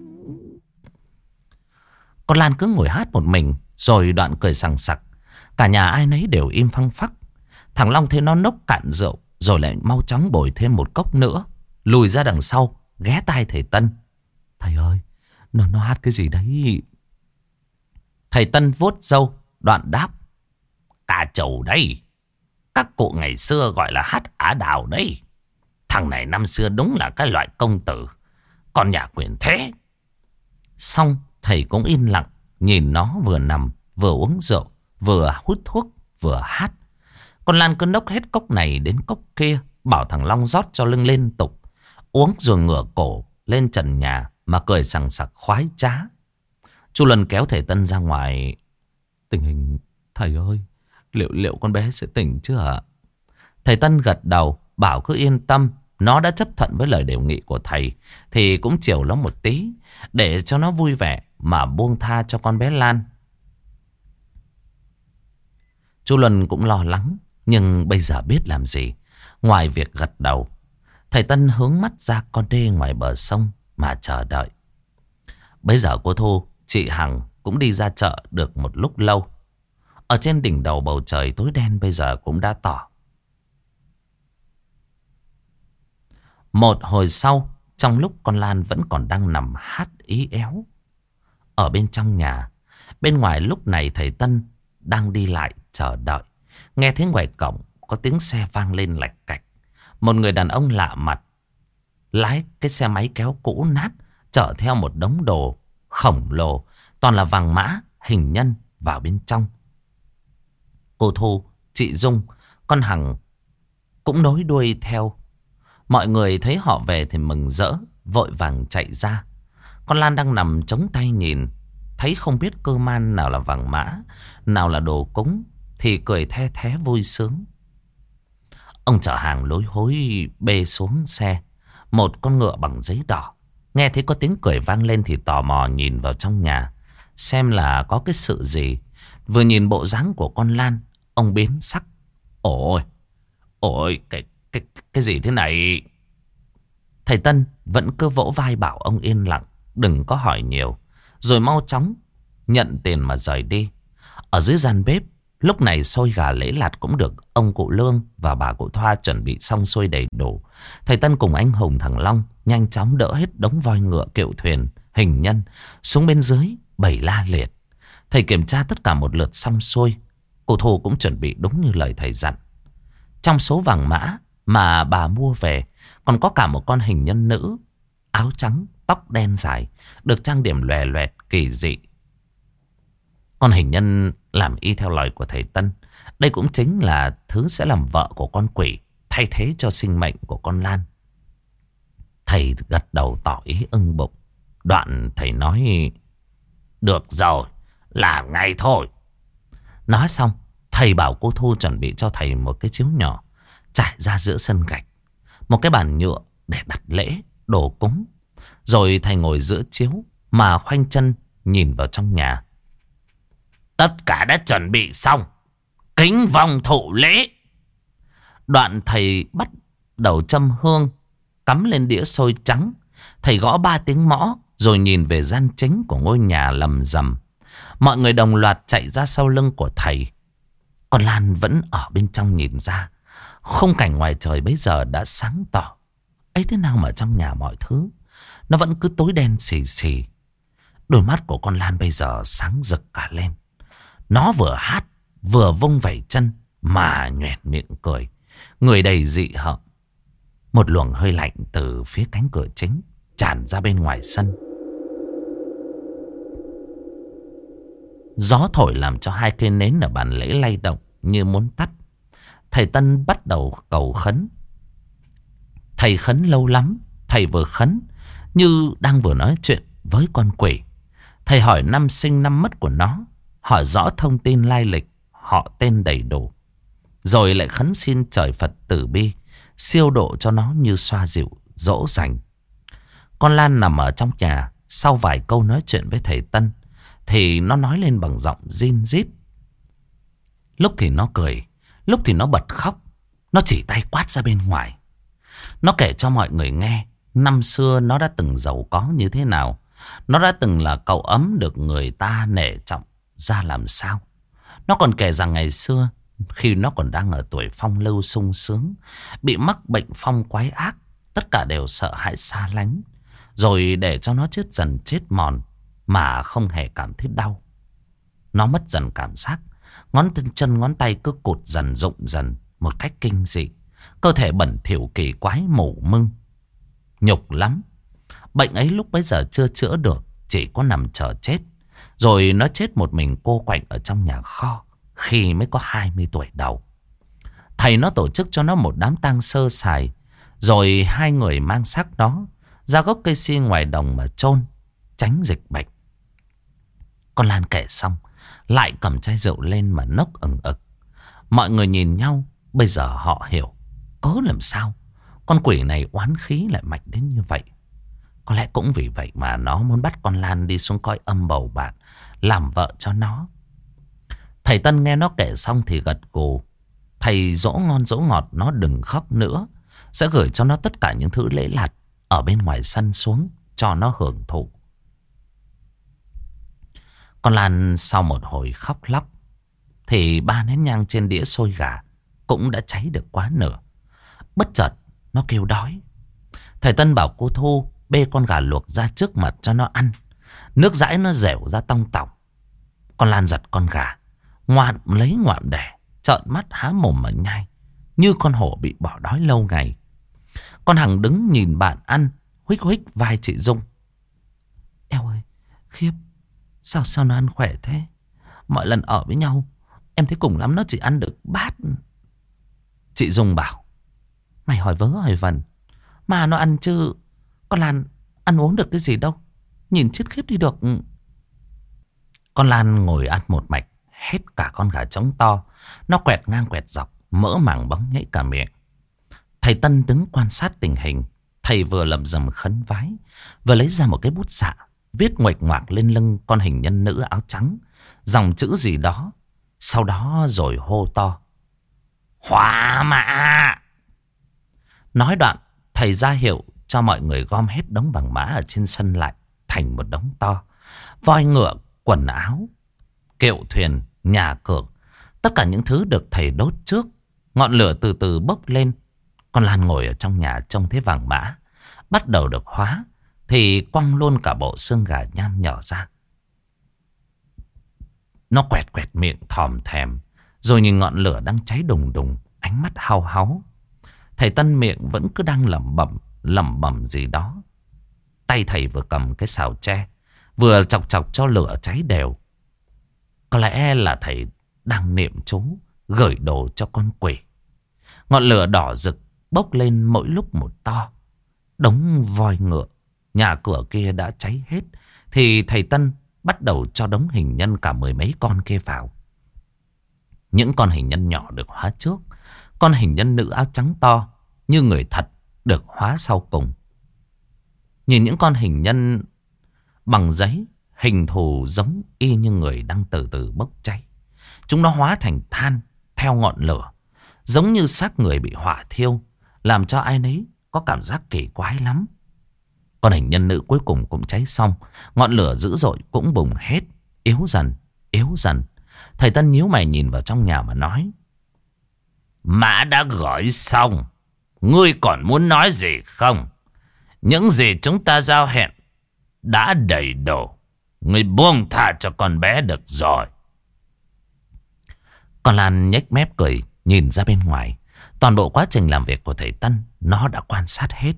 con Lan cứ ngồi hát một mình rồi đoạn cười sằng sặc cả nhà ai nấy đều im phăng phắc thằng Long thấy nó nốc cạn rượu rồi lại mau chóng bồi thêm một cốc nữa lùi ra đằng sau ghé tai thầy Tân. Thầy ơi, nó, nó hát cái gì đấy? Thầy Tân vuốt dâu đoạn đáp. Cả chầu đây. Các cụ ngày xưa gọi là hát á đào đấy. Thằng này năm xưa đúng là cái loại công tử. Còn nhà quyền thế. Xong, thầy cũng im lặng. Nhìn nó vừa nằm, vừa uống rượu, vừa hút thuốc, vừa hát. Con Lan cứ nốc hết cốc này đến cốc kia. Bảo thằng Long rót cho lưng liên tục. Uống rồi ngửa cổ lên trần nhà mà cười sằng sặc khoái trá. Chu lần kéo thầy Tân ra ngoài. Tình hình thầy ơi, liệu liệu con bé sẽ tỉnh chứ ạ? Thầy Tân gật đầu, bảo cứ yên tâm. Nó đã chấp thuận với lời đề nghị của thầy thì cũng chiều nó một tí để cho nó vui vẻ mà buông tha cho con bé Lan. Chú Luân cũng lo lắng nhưng bây giờ biết làm gì. Ngoài việc gật đầu Thầy Tân hướng mắt ra con đê ngoài bờ sông mà chờ đợi. Bây giờ cô Thu, chị Hằng cũng đi ra chợ được một lúc lâu. Ở trên đỉnh đầu bầu trời tối đen bây giờ cũng đã tỏ. Một hồi sau, trong lúc con Lan vẫn còn đang nằm hát ý éo. Ở bên trong nhà, bên ngoài lúc này thầy Tân đang đi lại chờ đợi. Nghe thấy ngoài cổng có tiếng xe vang lên lạch cạch. Một người đàn ông lạ mặt lái cái xe máy kéo cũ nát chở theo một đống đồ khổng lồ toàn là vàng mã hình nhân vào bên trong. Cô Thu, chị Dung, con Hằng cũng nối đuôi theo. Mọi người thấy họ về thì mừng rỡ, vội vàng chạy ra. Con Lan đang nằm chống tay nhìn, thấy không biết cơ man nào là vàng mã, nào là đồ cúng, thì cười the thé vui sướng. Ông chở hàng lối hối bê xuống xe. Một con ngựa bằng giấy đỏ. Nghe thấy có tiếng cười vang lên thì tò mò nhìn vào trong nhà. Xem là có cái sự gì. Vừa nhìn bộ dáng của con Lan. Ông biến sắc. Ôi, ôi, cái, cái, cái gì thế này? Thầy Tân vẫn cứ vỗ vai bảo ông yên lặng. Đừng có hỏi nhiều. Rồi mau chóng nhận tiền mà rời đi. Ở dưới gian bếp Lúc này xôi gà lễ lạt cũng được ông cụ Lương và bà cụ Thoa chuẩn bị xong xôi đầy đủ. Thầy Tân cùng anh Hùng thằng Long nhanh chóng đỡ hết đống voi ngựa kiệu thuyền, hình nhân xuống bên dưới bảy la liệt. Thầy kiểm tra tất cả một lượt xong xuôi. Cụ Thu cũng chuẩn bị đúng như lời thầy dặn. Trong số vàng mã mà bà mua về còn có cả một con hình nhân nữ áo trắng, tóc đen dài, được trang điểm lòe loẹt kỳ dị. Con hình nhân làm y theo lời của thầy Tân. Đây cũng chính là thứ sẽ làm vợ của con quỷ thay thế cho sinh mệnh của con Lan. Thầy gật đầu tỏ ý ưng bụng. Đoạn thầy nói Được rồi, làm ngay thôi. Nói xong, thầy bảo cô Thu chuẩn bị cho thầy một cái chiếu nhỏ trải ra giữa sân gạch. Một cái bàn nhựa để đặt lễ, đồ cúng. Rồi thầy ngồi giữa chiếu mà khoanh chân nhìn vào trong nhà. Tất cả đã chuẩn bị xong. Kính vòng thụ lễ. Đoạn thầy bắt đầu châm hương, cắm lên đĩa sôi trắng. Thầy gõ ba tiếng mõ, rồi nhìn về gian chính của ngôi nhà lầm rầm. Mọi người đồng loạt chạy ra sau lưng của thầy. Còn Lan vẫn ở bên trong nhìn ra. Không cảnh ngoài trời bây giờ đã sáng tỏ. ấy thế nào mà trong nhà mọi thứ, nó vẫn cứ tối đen xì xì. Đôi mắt của con Lan bây giờ sáng rực cả lên. Nó vừa hát, vừa vung vẩy chân, mà nhoẹt miệng cười. Người đầy dị hợm. Một luồng hơi lạnh từ phía cánh cửa chính tràn ra bên ngoài sân. Gió thổi làm cho hai cây nến ở bàn lễ lay động như muốn tắt. Thầy Tân bắt đầu cầu khấn. Thầy khấn lâu lắm, thầy vừa khấn như đang vừa nói chuyện với con quỷ. Thầy hỏi năm sinh năm mất của nó, hỏi rõ thông tin lai lịch, họ tên đầy đủ. Rồi lại khấn xin trời Phật tử bi, siêu độ cho nó như xoa dịu, dỗ dành. Con Lan nằm ở trong nhà, sau vài câu nói chuyện với thầy Tân, thì nó nói lên bằng giọng zin rít. Lúc thì nó cười, lúc thì nó bật khóc, nó chỉ tay quát ra bên ngoài. Nó kể cho mọi người nghe, năm xưa nó đã từng giàu có như thế nào. Nó đã từng là cậu ấm được người ta nể trọng ra làm sao. Nó còn kể rằng ngày xưa, khi nó còn đang ở tuổi phong lưu sung sướng, bị mắc bệnh phong quái ác, tất cả đều sợ hãi xa lánh. Rồi để cho nó chết dần chết mòn, mà không hề cảm thấy đau. Nó mất dần cảm giác, ngón chân ngón tay cứ cụt dần rụng dần một cách kinh dị. Cơ thể bẩn thỉu kỳ quái mù mưng. Nhục lắm. Bệnh ấy lúc bấy giờ chưa chữa được, chỉ có nằm chờ chết. Rồi nó chết một mình cô quạnh ở trong nhà kho khi mới có 20 tuổi đầu. Thầy nó tổ chức cho nó một đám tang sơ sài. Rồi hai người mang xác đó ra gốc cây si ngoài đồng mà chôn tránh dịch bệnh. Con Lan kể xong, lại cầm chai rượu lên mà nốc ẩn ực. Mọi người nhìn nhau, bây giờ họ hiểu. Cớ làm sao, con quỷ này oán khí lại mạnh đến như vậy. Có lẽ cũng vì vậy mà nó muốn bắt con Lan đi xuống coi âm bầu bạn, làm vợ cho nó. Thầy Tân nghe nó kể xong thì gật gù. Thầy dỗ ngon dỗ ngọt nó đừng khóc nữa. Sẽ gửi cho nó tất cả những thứ lễ lạt ở bên ngoài sân xuống cho nó hưởng thụ. Con Lan sau một hồi khóc lóc, Thì ba nén nhang trên đĩa xôi gà Cũng đã cháy được quá nửa. Bất chợt, nó kêu đói. Thầy Tân bảo cô Thu Bê con gà luộc ra trước mặt cho nó ăn. Nước dãi nó dẻo ra tong tỏng. Con Lan giật con gà Ngoạn lấy ngoạn đẻ, Trợn mắt há mồm mà nhai, Như con hổ bị bỏ đói lâu ngày. Con Hằng đứng nhìn bạn ăn, Huých huých vai chị Dung. Eo ơi, khiếp. Sao sao nó ăn khỏe thế? Mọi lần ở với nhau, Em thấy cùng lắm, nó chỉ ăn được bát. Chị Dung bảo, Mày hỏi vớ, hỏi vần Mà nó ăn chứ, Con Lan ăn uống được cái gì đâu, Nhìn chết khiếp đi được. Con Lan ngồi ăn một mạch Hết cả con gà trống to. Nó quẹt ngang quẹt dọc, Mỡ màng bóng nhảy cả miệng. Thầy Tân đứng quan sát tình hình, Thầy vừa lầm rầm khấn vái, Vừa lấy ra một cái bút xạ Viết nguệch ngoạc lên lưng con hình nhân nữ áo trắng. Dòng chữ gì đó. Sau đó rồi hô to. Hòa mã! Nói đoạn, thầy ra hiệu cho mọi người gom hết đống vàng mã ở trên sân lại thành một đống to. Voi ngựa, quần áo, kiệu thuyền, nhà cửa. Tất cả những thứ được thầy đốt trước. Ngọn lửa từ từ bốc lên. Con Lan ngồi ở trong nhà trông thấy vàng mã. Bắt đầu được hóa. Thì quăng luôn cả bộ xương gà nham nhỏ ra Nó quẹt quẹt miệng thòm thèm Rồi nhìn ngọn lửa đang cháy đùng đùng Ánh mắt hao háu Thầy Tân miệng vẫn cứ đang lẩm bẩm lẩm bẩm gì đó Tay thầy vừa cầm cái xào tre Vừa chọc chọc cho lửa cháy đều Có lẽ là thầy đang niệm chú gửi đồ cho con quỷ. Ngọn lửa đỏ rực bốc lên mỗi lúc một to. Đống voi ngựa, nhà cửa kia đã cháy hết. Thì thầy Tân bắt đầu cho đống hình nhân cả mười mấy con kia vào. Những con hình nhân nhỏ được hóa trước. Con hình nhân nữ áo trắng to như người thật được hóa sau cùng. Nhìn những con hình nhân bằng giấy, hình thù giống y như người đang từ từ bốc cháy. Chúng nó hóa thành than theo ngọn lửa, giống như xác người bị hỏa thiêu, làm cho ai nấy có cảm giác kỳ quái lắm. Con hình nhân nữ cuối cùng cũng cháy xong, ngọn lửa dữ dội cũng bùng hết, yếu dần, yếu dần. Thầy Tân nhíu mày nhìn vào trong nhà mà nói. Mã đã gọi xong, ngươi còn muốn nói gì không? Những gì chúng ta giao hẹn đã đầy đủ. Ngươi buông thả cho con bé được rồi. Con Lan nhếch mép cười nhìn ra bên ngoài. Toàn bộ quá trình làm việc của thầy Tân nó đã quan sát hết.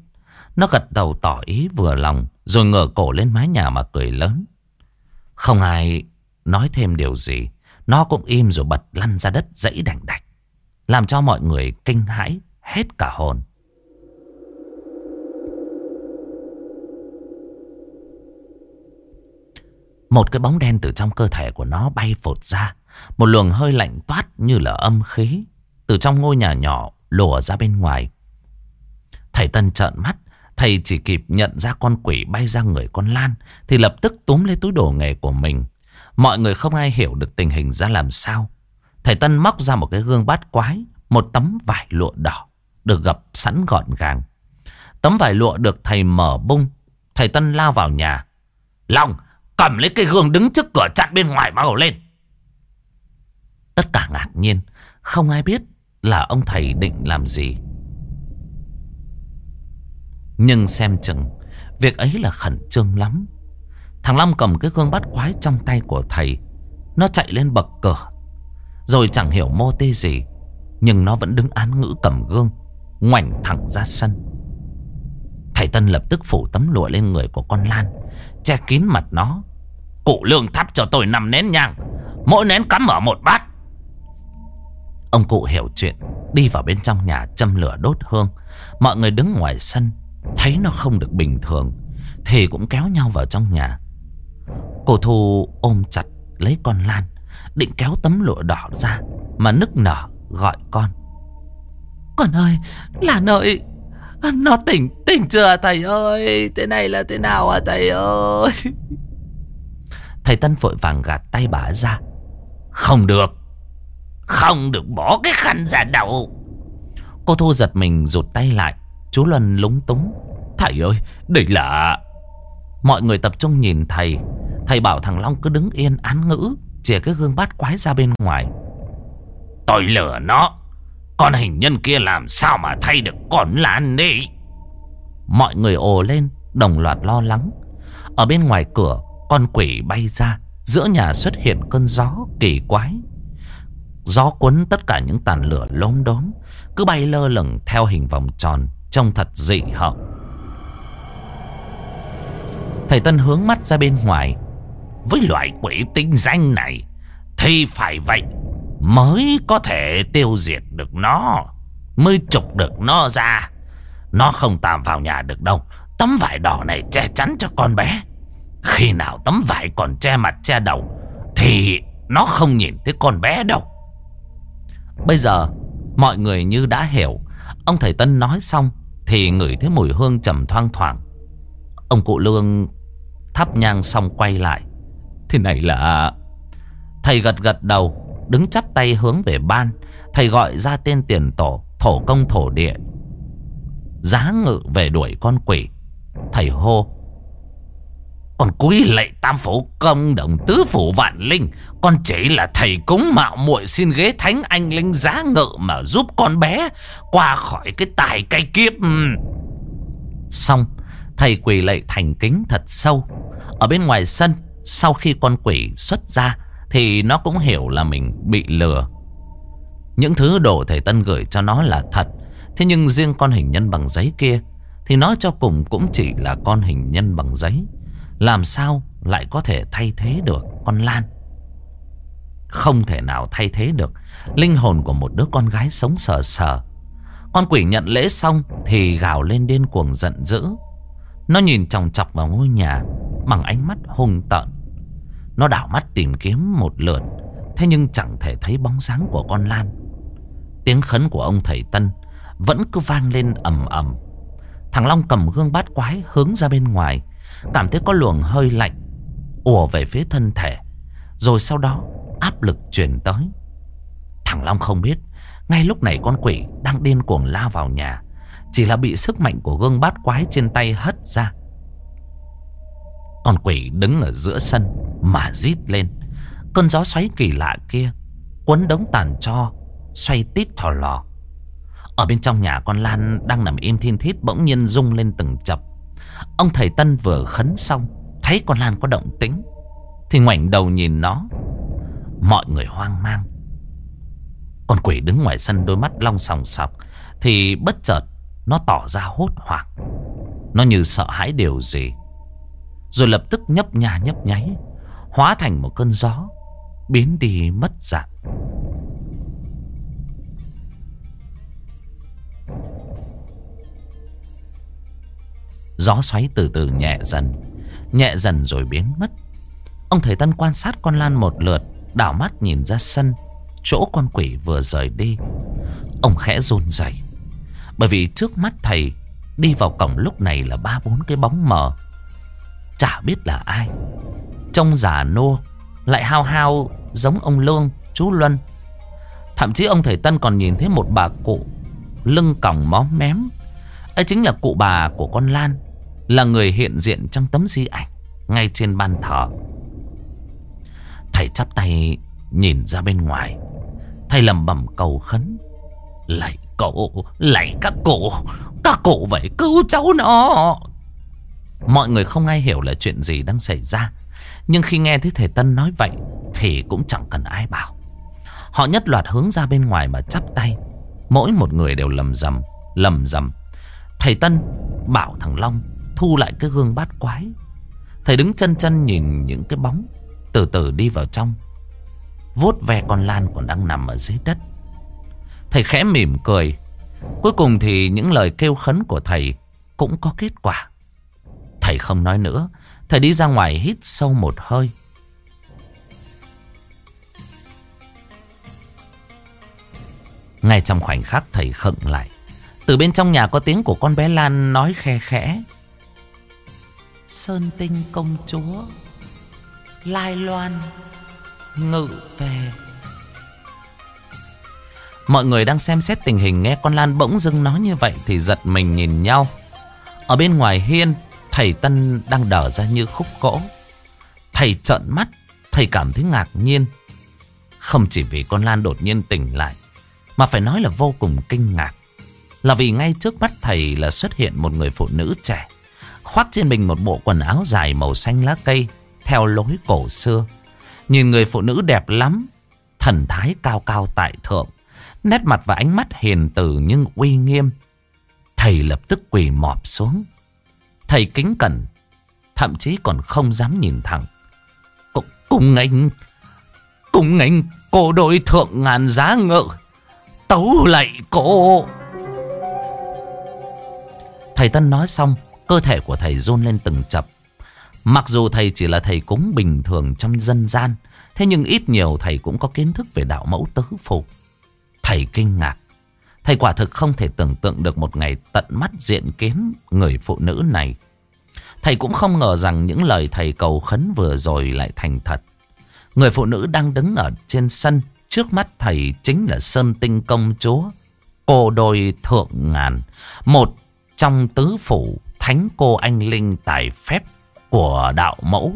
Nó gật đầu tỏ ý vừa lòng, rồi ngửa cổ lên mái nhà mà cười lớn. Không ai nói thêm điều gì. Nó cũng im rồi bật lăn ra đất dãy đành đạch. Làm cho mọi người kinh hãi hết cả hồn. Một cái bóng đen từ trong cơ thể của nó bay phột ra. Một luồng hơi lạnh toát như là âm khí. Từ trong ngôi nhà nhỏ lùa ra bên ngoài. Thầy Tân trợn mắt. Thầy chỉ kịp nhận ra con quỷ bay ra người con Lan. Thì lập tức túm lấy túi đồ nghề của mình. Mọi người không ai hiểu được tình hình ra làm sao. Thầy Tân móc ra một cái gương bát quái. Một tấm vải lụa đỏ. Được gập sẵn gọn gàng. Tấm vải lụa được thầy mở bung. Thầy Tân lao vào nhà. Long, Cầm lấy cây gương đứng trước cửa chặn bên ngoài mà lên. Tất cả ngạc nhiên. Không ai biết là ông thầy định làm gì. Nhưng xem chừng, Việc ấy là khẩn trương lắm. Thằng Long cầm cái gương bắt quái trong tay của thầy. Nó chạy lên bậc cửa. Rồi chẳng hiểu mô tê gì, Nhưng nó vẫn đứng án ngữ cầm gương, Ngoảnh thẳng ra sân. Thầy Tân lập tức phủ tấm lụa lên người của con Lan, Che kín mặt nó. Cụ lương thắp cho tôi năm nén nhang, Mỗi nén cắm ở một bát. Ông cụ hiểu chuyện, Đi vào bên trong nhà châm lửa đốt hương. Mọi người đứng ngoài sân Thấy nó không được bình thường Thì cũng kéo nhau vào trong nhà. Cô Thu ôm chặt lấy con Lan Định kéo tấm lụa đỏ ra Mà nức nở gọi con. Con ơi Lan ơi Nó tỉnh tỉnh chưa thầy ơi? Thế này là thế nào à thầy ơi? Thầy Tân vội vàng gạt tay bà ra. Không được Không được bỏ cái khăn ra đầu Cô Thu giật mình rụt tay lại Chú Luân lúng túng. Thầy ơi, đây là Mọi người tập trung nhìn thầy. Thầy bảo thằng Long cứ đứng yên, án ngữ, Chìa cái gương bát quái ra bên ngoài. Tôi lừa nó. Con hình nhân kia làm sao mà thay được con lan đi? Mọi người ồ lên, Đồng loạt lo lắng. Ở bên ngoài cửa, Con quỷ bay ra. Giữa nhà xuất hiện cơn gió kỳ quái. Gió cuốn tất cả những tàn lửa lốm đốm. Cứ bay lơ lửng theo hình vòng tròn. Trông thật dị hợm. Thầy Tân hướng mắt ra bên ngoài. Với loại quỷ tinh danh này, Thì phải vậy Mới có thể tiêu diệt được nó, Mới trục được nó ra. Nó không tạm vào nhà được đâu. Tấm vải đỏ này che chắn cho con bé. Khi nào tấm vải còn che mặt, che đầu, Thì nó không nhìn thấy con bé đâu. Bây giờ, Mọi người như đã hiểu, Ông thầy Tân nói xong thì ngửi thấy mùi hương trầm thoang thoảng. Ông cụ Lương thắp nhang xong quay lại. Thì này là, Thầy gật gật đầu, Đứng chắp tay hướng về ban. Thầy gọi ra tên tiền tổ, Thổ công thổ địa. Giá ngự về đuổi con quỷ. Thầy hô còn quý lệ tam phủ, công đồng tứ phủ vạn linh. Con chỉ là thầy cúng mạo muội xin ghế thánh anh linh giá ngự Mà giúp con bé qua khỏi cái tài cây kiếp. Xong, Thầy quỳ lệ thành kính thật sâu. Ở bên ngoài sân, Sau khi con quỷ xuất ra, Thì nó cũng hiểu là mình bị lừa. Những thứ đồ thầy Tân gửi cho nó là thật. Thế nhưng riêng con hình nhân bằng giấy kia, Thì nó cho cùng cũng chỉ là con hình nhân bằng giấy. Làm sao lại có thể thay thế được con Lan không thể nào thay thế được linh hồn của một đứa con gái sống sờ sờ. Con quỷ nhận lễ xong thì gào lên điên cuồng giận dữ. Nó nhìn chòng chọc vào ngôi nhà bằng ánh mắt hung tợn. Nó đảo mắt tìm kiếm một lượt, thế nhưng chẳng thể thấy bóng dáng của con Lan. Tiếng khấn của ông thầy Tân vẫn cứ vang lên ầm ầm. Thằng Long cầm gương bát quái hướng ra bên ngoài, cảm thấy có luồng hơi lạnh ùa về phía thân thể, rồi sau đó áp lực truyền tới. Thằng Long không biết, ngay lúc này con quỷ đang điên cuồng lao vào nhà, chỉ là bị sức mạnh của gương bát quái trên tay hất ra. Con quỷ đứng ở giữa sân mà rít lên. Cơn gió xoáy kỳ lạ kia quấn đống tàn cho xoay tít thò lò. Ở bên trong nhà con Lan đang nằm im thiên thít bỗng nhiên rung lên từng chập. Ông thầy Tân vừa khấn xong, thấy con Lan có động tĩnh, thì ngoảnh đầu nhìn nó. Mọi người hoang mang. Con quỷ đứng ngoài sân đôi mắt long sòng sọc, thì bất chợt nó tỏ ra hốt hoảng. Nó như sợ hãi điều gì. Rồi lập tức nhấp nhà nhấp nháy, hóa thành một cơn gió, biến đi mất dạng. Gió xoáy từ từ nhẹ dần Nhẹ dần rồi biến mất. Ông thầy Tân quan sát con Lan một lượt, Đảo mắt nhìn ra sân, Chỗ con quỷ vừa rời đi. Ông khẽ run rẩy, Bởi vì trước mắt thầy, Đi vào cổng lúc này là ba bốn cái bóng mờ. Chả biết là ai. Trông già nô Lại hao hao giống ông Lương, Chú Luân. Thậm chí ông thầy Tân còn nhìn thấy một bà cụ Lưng còng móm mém. Ấy chính là cụ bà của con Lan là người hiện diện trong tấm di ảnh ngay trên ban thờ. Thầy chắp tay nhìn ra bên ngoài. Thầy lầm bầm cầu khấn. Lạy cậu, lạy các cụ, các cụ phải cứu cháu nó. Mọi người không ai hiểu là chuyện gì đang xảy ra. Nhưng khi nghe thấy thầy Tân nói vậy thì cũng chẳng cần ai bảo. Họ nhất loạt hướng ra bên ngoài mà chắp tay. Mỗi một người đều lầm rầm, lầm rầm. Thầy Tân bảo thằng Long thu lại cái gương bát quái. Thầy đứng chân chân nhìn những cái bóng, từ từ đi vào trong. vốt ve con Lan còn đang nằm ở dưới đất. Thầy khẽ mỉm cười. Cuối cùng thì những lời kêu khấn của thầy cũng có kết quả. Thầy không nói nữa. Thầy đi ra ngoài hít sâu một hơi. Ngay trong khoảnh khắc thầy khựng lại. Từ bên trong nhà có tiếng của con bé Lan nói khe khẽ. Sơn tinh công chúa Lai loan Ngự về Mọi người đang xem xét tình hình nghe con Lan bỗng dưng nói như vậy thì giật mình nhìn nhau. Ở bên ngoài hiên, thầy Tân đang đở ra như khúc gỗ. Thầy trợn mắt, thầy cảm thấy ngạc nhiên. Không chỉ vì con Lan đột nhiên tỉnh lại, mà phải nói là vô cùng kinh ngạc. Là vì ngay trước mắt thầy là xuất hiện một người phụ nữ trẻ khoác trên mình một bộ quần áo dài màu xanh lá cây theo lối cổ xưa. Nhìn người phụ nữ đẹp lắm, thần thái cao cao tại thượng, nét mặt và ánh mắt hiền từ nhưng uy nghiêm. Thầy lập tức quỳ mọp xuống. Thầy kính cẩn, thậm chí còn không dám nhìn thẳng. Cùng anh, cùng anh cô đôi thượng ngàn giá ngự, tấu lạy cô. Thầy Tân nói xong, Cơ thể của thầy run lên từng chập. Mặc dù thầy chỉ là thầy cúng bình thường trong dân gian, thế nhưng ít nhiều thầy cũng có kiến thức về đạo mẫu tứ phụ. Thầy kinh ngạc. Thầy quả thực không thể tưởng tượng được một ngày tận mắt diện kiến người phụ nữ này. Thầy cũng không ngờ rằng những lời thầy cầu khấn vừa rồi lại thành thật. Người phụ nữ đang đứng ở trên sân, trước mắt thầy chính là Sơn Tinh Công Chúa, cô đôi thượng ngàn, một trong tứ phủ thánh cô anh linh tài phép của đạo mẫu.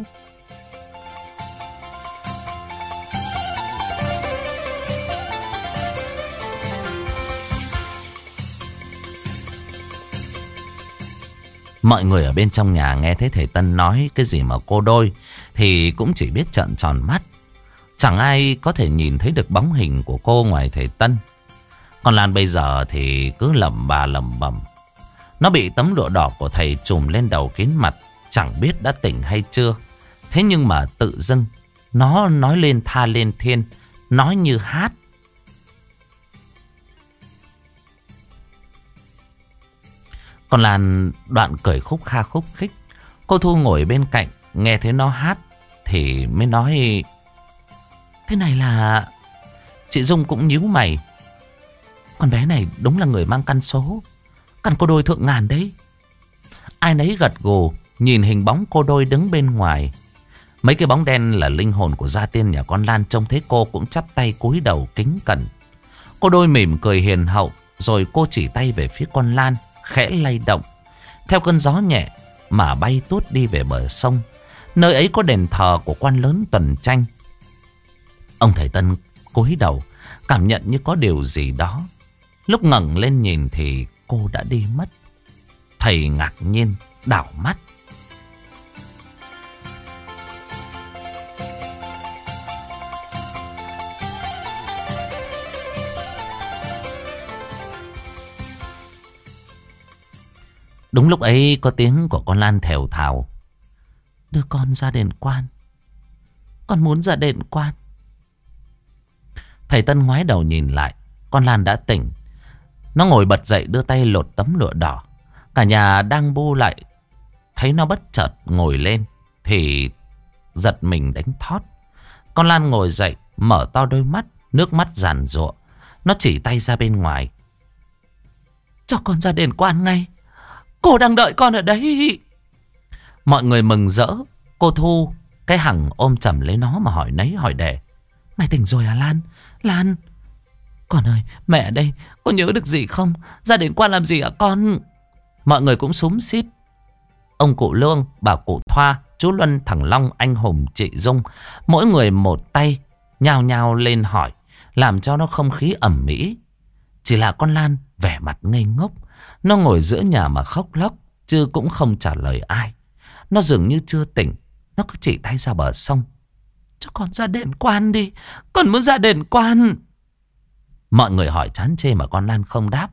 Mọi người ở bên trong nhà nghe thấy thầy Tân nói cái gì mà cô đôi, thì cũng chỉ biết trợn tròn mắt. Chẳng ai có thể nhìn thấy được bóng hình của cô ngoài thầy Tân. Còn Lan bây giờ thì cứ lầm bà lầm bầm. Nó bị tấm lụa đỏ của thầy trùm lên đầu kín mặt. Chẳng biết đã tỉnh hay chưa. Thế nhưng mà tự dưng. Nó nói lên tha lên thiên. nói như hát. Còn Lan đoạn cười khúc kha khúc khích. Cô Thu ngồi bên cạnh, nghe thấy nó hát, thì mới nói... Thế này là... Chị Dung cũng nhíu mày. Con bé này đúng là người mang căn số. Căn cô đôi thượng ngàn đấy. Ai nấy gật gù, nhìn hình bóng cô đôi đứng bên ngoài. Mấy cái bóng đen là linh hồn của gia tiên nhà con Lan trông thấy cô cũng chắp tay cúi đầu kính cẩn. Cô đôi mỉm cười hiền hậu, rồi cô chỉ tay về phía con Lan, khẽ lay động. Theo cơn gió nhẹ mà bay tuốt đi về bờ sông. Nơi ấy có đền thờ của quan lớn tuần tranh. Ông thầy Tân cúi đầu, cảm nhận như có điều gì đó. Lúc ngẩng lên nhìn thì cô đã đi mất. Thầy ngạc nhiên, đảo mắt. Đúng lúc ấy có tiếng của con Lan thều thào. Đưa con ra đền quan. Con muốn ra đền quan. Thầy Tân ngoái đầu nhìn lại. Con Lan đã tỉnh. Nó ngồi bật dậy đưa tay lột tấm lụa đỏ. Cả nhà đang bu lại. Thấy nó bất chợt ngồi lên. Thì giật mình đánh thót. Con Lan ngồi dậy. Mở to đôi mắt. Nước mắt giàn rụa. Nó chỉ tay ra bên ngoài. Cho con ra đền quan ngay. Cô đang đợi con ở đấy. Mọi người mừng rỡ. Cô Thu, cái hằng ôm chầm lấy nó mà hỏi nấy hỏi đẻ. Mày tỉnh rồi à Lan? Lan... Con ơi, mẹ đây, có nhớ được gì không? gia đình quan làm gì ạ con? Mọi người cũng súng xít. Ông cụ Lương, bà cụ Thoa, chú Luân, thằng Long, anh Hùng, chị Dung. Mỗi người một tay, nhào nhào lên hỏi, làm cho nó không khí ẩm mỹ. Chỉ là con Lan vẻ mặt ngây ngốc. Nó ngồi giữa nhà mà khóc lóc, chứ cũng không trả lời ai. Nó dường như chưa tỉnh, nó cứ chỉ tay ra bờ sông. Cho con ra đền quan đi, con muốn ra đền quan. Mọi người hỏi chán chê mà con Lan không đáp.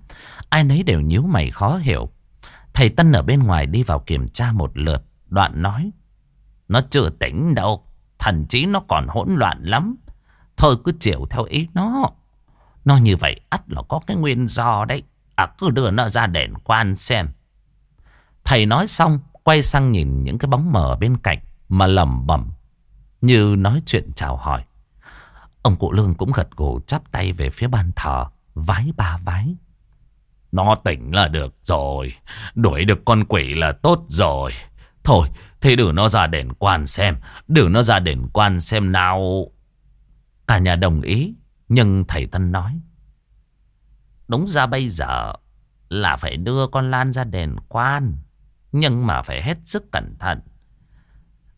Ai nấy đều nhíu mày khó hiểu. Thầy Tân ở bên ngoài đi vào kiểm tra một lượt. Đoạn nói. Nó chưa tỉnh đâu. Thần trí nó còn hỗn loạn lắm. Thôi cứ chịu theo ý nó. Nó như vậy ắt là có cái nguyên do đấy. À cứ đưa nó ra đền quan xem. Thầy nói xong, quay sang nhìn những cái bóng mờ bên cạnh mà lầm bẩm như nói chuyện chào hỏi. Ông cụ Lương cũng gật gù chắp tay về phía ban thờ, vái ba vái. Nó tỉnh là được rồi, đuổi được con quỷ là tốt rồi. Thôi, thì đưa nó ra đền quan xem, đưa nó ra đền quan xem nào. Cả nhà đồng ý, nhưng thầy Tân nói. Đúng ra bây giờ là phải đưa con Lan ra đền quan, nhưng mà phải hết sức cẩn thận.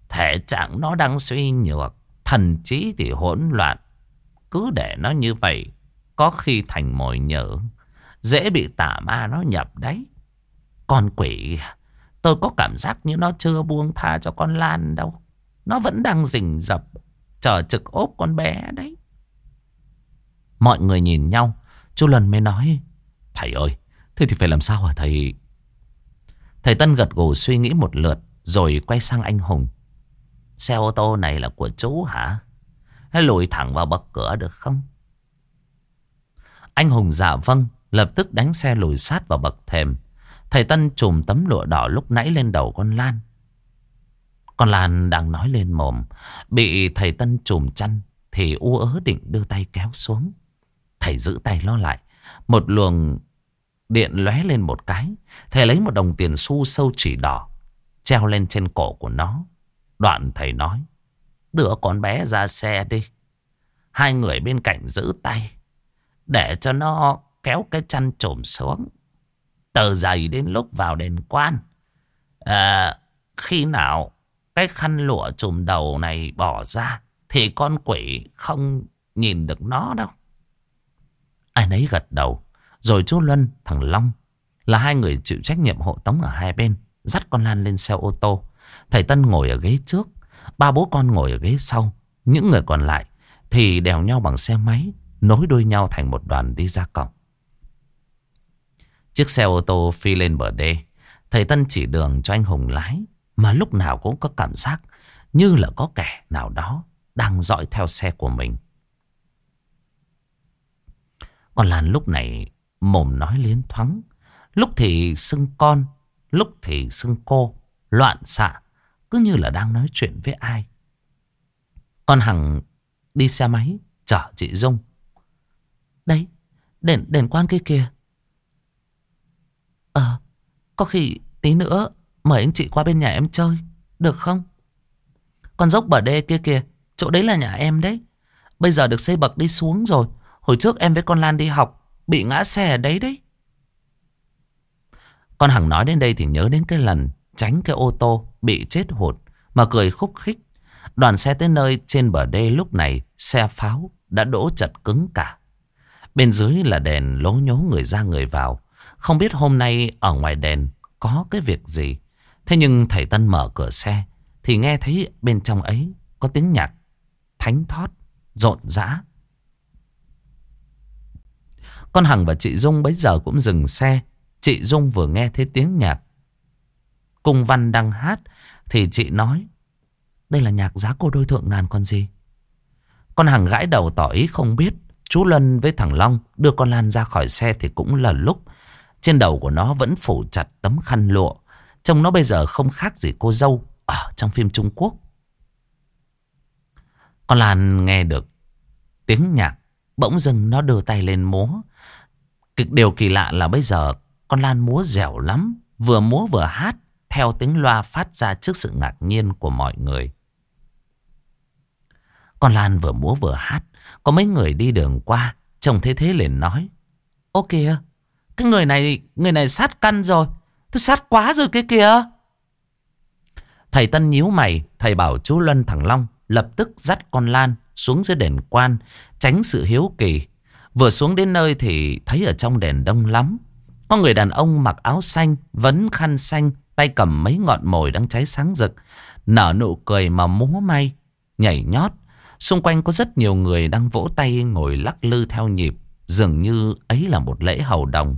Thể trạng nó đang suy nhược, thần trí thì hỗn loạn. Cứ để nó như vậy, có khi thành mồi nhỡ, dễ bị tà ma nó nhập đấy. Con quỷ, tôi có cảm giác như nó chưa buông tha cho con Lan đâu. Nó vẫn đang rình rập, chờ trực ốp con bé đấy. Mọi người nhìn nhau, chú lần mới nói, Thầy ơi, thế thì phải làm sao hả thầy? Thầy Tân gật gù suy nghĩ một lượt, rồi quay sang anh Hùng. Xe ô tô này là của chú hả? Hay lùi thẳng vào bậc cửa được không? Anh Hùng dạ vâng, lập tức đánh xe lùi sát vào bậc thềm. Thầy Tân trùm tấm lụa đỏ lúc nãy lên đầu con Lan. Con Lan đang nói lên mồm, bị thầy Tân trùm chăn thì u ớ định đưa tay kéo xuống. Thầy giữ tay lo lại, một luồng điện lóe lên một cái. Thầy lấy một đồng tiền xu sâu chỉ đỏ, treo lên trên cổ của nó. Đoạn thầy nói. Đưa con bé ra xe đi. Hai người bên cạnh giữ tay. Để cho nó kéo cái chăn trồm xuống. Từ giày đến lúc vào đền quan. À, khi nào cái khăn lụa trùm đầu này bỏ ra. Thì con quỷ không nhìn được nó đâu. Ai nấy gật đầu. Rồi chú Luân, thằng Long là hai người chịu trách nhiệm hộ tống ở hai bên. Dắt con Lan lên xe ô tô. Thầy Tân ngồi ở ghế trước. Ba bố con ngồi ở ghế sau. Những người còn lại thì đèo nhau bằng xe máy. Nối đuôi nhau thành một đoàn đi ra cổng. Chiếc xe ô tô phi lên bờ đê. Thầy Tân chỉ đường cho anh Hùng lái. Mà lúc nào cũng có cảm giác như là có kẻ nào đó đang dõi theo xe của mình. còn Lan lúc này mồm nói liến thoáng. Lúc thì xưng con, lúc thì xưng cô, loạn xạ, cứ như là đang nói chuyện với ai. Con Hằng đi xe máy, chở chị Dung. Đấy, đèn, đèn quan kia kìa. Ờ, có khi tí nữa mời anh chị qua bên nhà em chơi, được không? Con dốc bờ đê kia kìa, chỗ đấy là nhà em đấy. Bây giờ được xây bậc đi xuống rồi. Hồi trước em với con Lan đi học, bị ngã xe ở đấy đấy. Con Hằng nói đến đây thì nhớ đến cái lần tránh cái ô tô bị chết hụt mà cười khúc khích. Đoàn xe tới nơi trên bờ đê lúc này xe pháo đã đỗ chật cứng cả. Bên dưới là đèn lố nhố người ra người vào. Không biết hôm nay ở ngoài đèn có cái việc gì. Thế nhưng thầy Tân mở cửa xe thì nghe thấy bên trong ấy có tiếng nhạc thánh thót, rộn rã. Con Hằng và chị Dung bấy giờ cũng dừng xe. Chị Dung vừa nghe thấy tiếng nhạc. Cung Văn đang hát thì chị nói, Đây là nhạc giá cô đôi thượng ngàn con gì? Con hàng gãi đầu tỏ ý không biết, Chú Lân với thằng Long đưa con Lan ra khỏi xe thì cũng là lúc. Trên đầu của nó vẫn phủ chặt tấm khăn lụa, Trông nó bây giờ không khác gì cô dâu Ở trong phim Trung Quốc. Con Lan nghe được tiếng nhạc, Bỗng dưng nó đưa tay lên múa. Điều kỳ lạ là bây giờ con Lan múa dẻo lắm, Vừa múa vừa hát. Theo tiếng loa phát ra trước sự ngạc nhiên của mọi người. Con Lan vừa múa vừa hát, Có mấy người đi đường qua, Trông thế thế liền nói, Ô kìa, Cái người này Người này sát căn rồi, Tôi sát quá rồi cái kìa. Thầy Tân nhíu mày, Thầy bảo chú Luân thằng Long Lập tức dắt con Lan xuống dưới đền quan, Tránh sự hiếu kỳ. Vừa xuống đến nơi thì thấy ở trong đèn đông lắm, Có người đàn ông mặc áo xanh Vấn khăn xanh Tay cầm mấy ngọn mồi đang cháy sáng rực, Nở nụ cười mà múa may, Nhảy nhót. Xung quanh có rất nhiều người đang vỗ tay ngồi lắc lư theo nhịp, Dường như ấy là một lễ hầu đồng.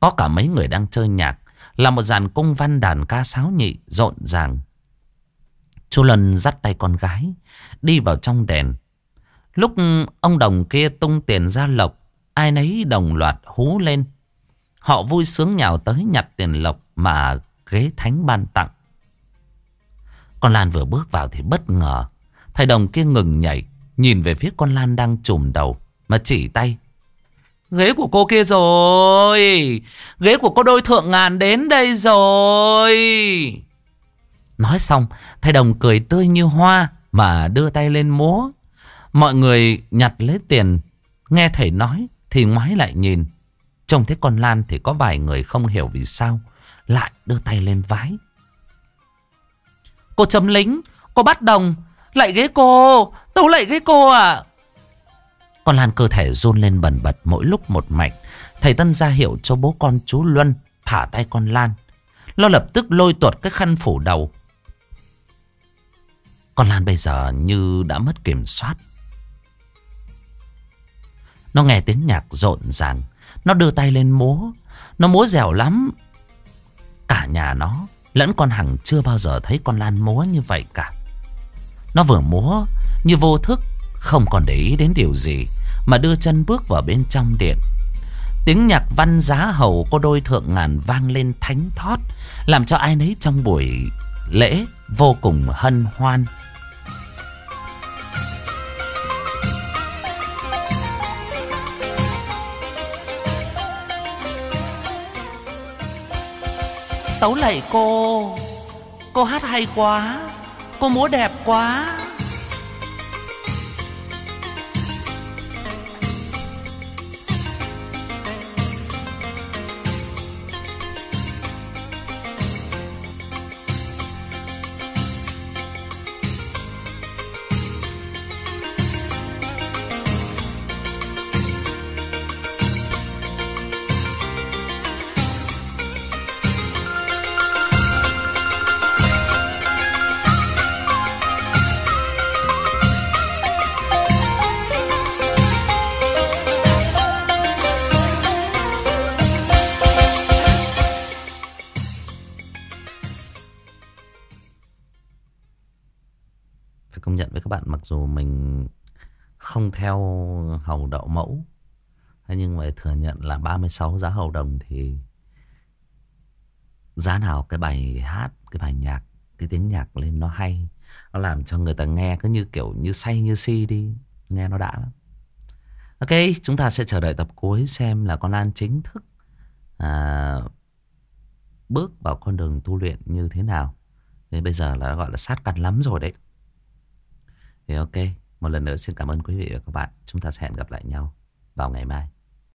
Có cả mấy người đang chơi nhạc, Là một dàn cung văn đàn ca sáo nhị, rộn ràng. Chú Lân dắt tay con gái, Đi vào trong đèn Lúc ông đồng kia tung tiền ra lộc, Ai nấy đồng loạt hú lên. Họ vui sướng nhào tới nhặt tiền lộc. Mà ghế thánh ban tặng. Con Lan vừa bước vào thì bất ngờ Thầy đồng kia ngừng nhảy Nhìn về phía con Lan đang trùm đầu Mà chỉ tay. Ghế của cô kia rồi Ghế của cô đôi thượng ngàn đến đây rồi. Nói xong Thầy đồng cười tươi như hoa Mà đưa tay lên múa. Mọi người nhặt lấy tiền Nghe thầy nói Thì ngoái lại nhìn. Trông thấy con Lan thì có vài người không hiểu vì sao lại đưa tay lên vái. Cô chấm lính, Cô bắt đồng Lại ghế cô, Tấu lại ghế cô à Con Lan cơ thể run lên bẩn bật mỗi lúc một mạch. Thầy Tân ra hiệu cho bố con chú Luân Thả tay con Lan. Nó lập tức lôi tuột cái khăn phủ đầu. Con Lan bây giờ như đã mất kiểm soát. Nó nghe tiếng nhạc rộn ràng. Nó đưa tay lên múa. Nó múa dẻo lắm. Cả nhà nó, Lẫn con Hằng chưa bao giờ thấy con Lan múa như vậy cả. Nó vừa múa, Như vô thức, Không còn để ý đến điều gì, Mà đưa chân bước vào bên trong điện. Tiếng nhạc văn giá hầu có đôi thượng ngàn vang lên thánh thót, Làm cho ai nấy trong buổi lễ vô cùng hân hoan Tấu lạy cô. Cô hát hay quá Cô múa đẹp quá. Không theo hầu đậu mẫu Thế nhưng mà thừa nhận là 36 giá hầu đồng thì giá nào cái bài hát, cái bài nhạc, cái tiếng nhạc lên nó hay. Nó làm cho người ta nghe cứ như kiểu như say như si đi. Nghe nó đã lắm. Ok, chúng ta sẽ chờ đợi tập cuối xem là con Lan chính thức à, bước vào con đường tu luyện như thế nào. Nên bây giờ là gọi là sát cắn lắm rồi đấy. Thì ok, một lần nữa xin cảm ơn quý vị và các bạn. Chúng ta sẽ hẹn gặp lại nhau vào ngày mai.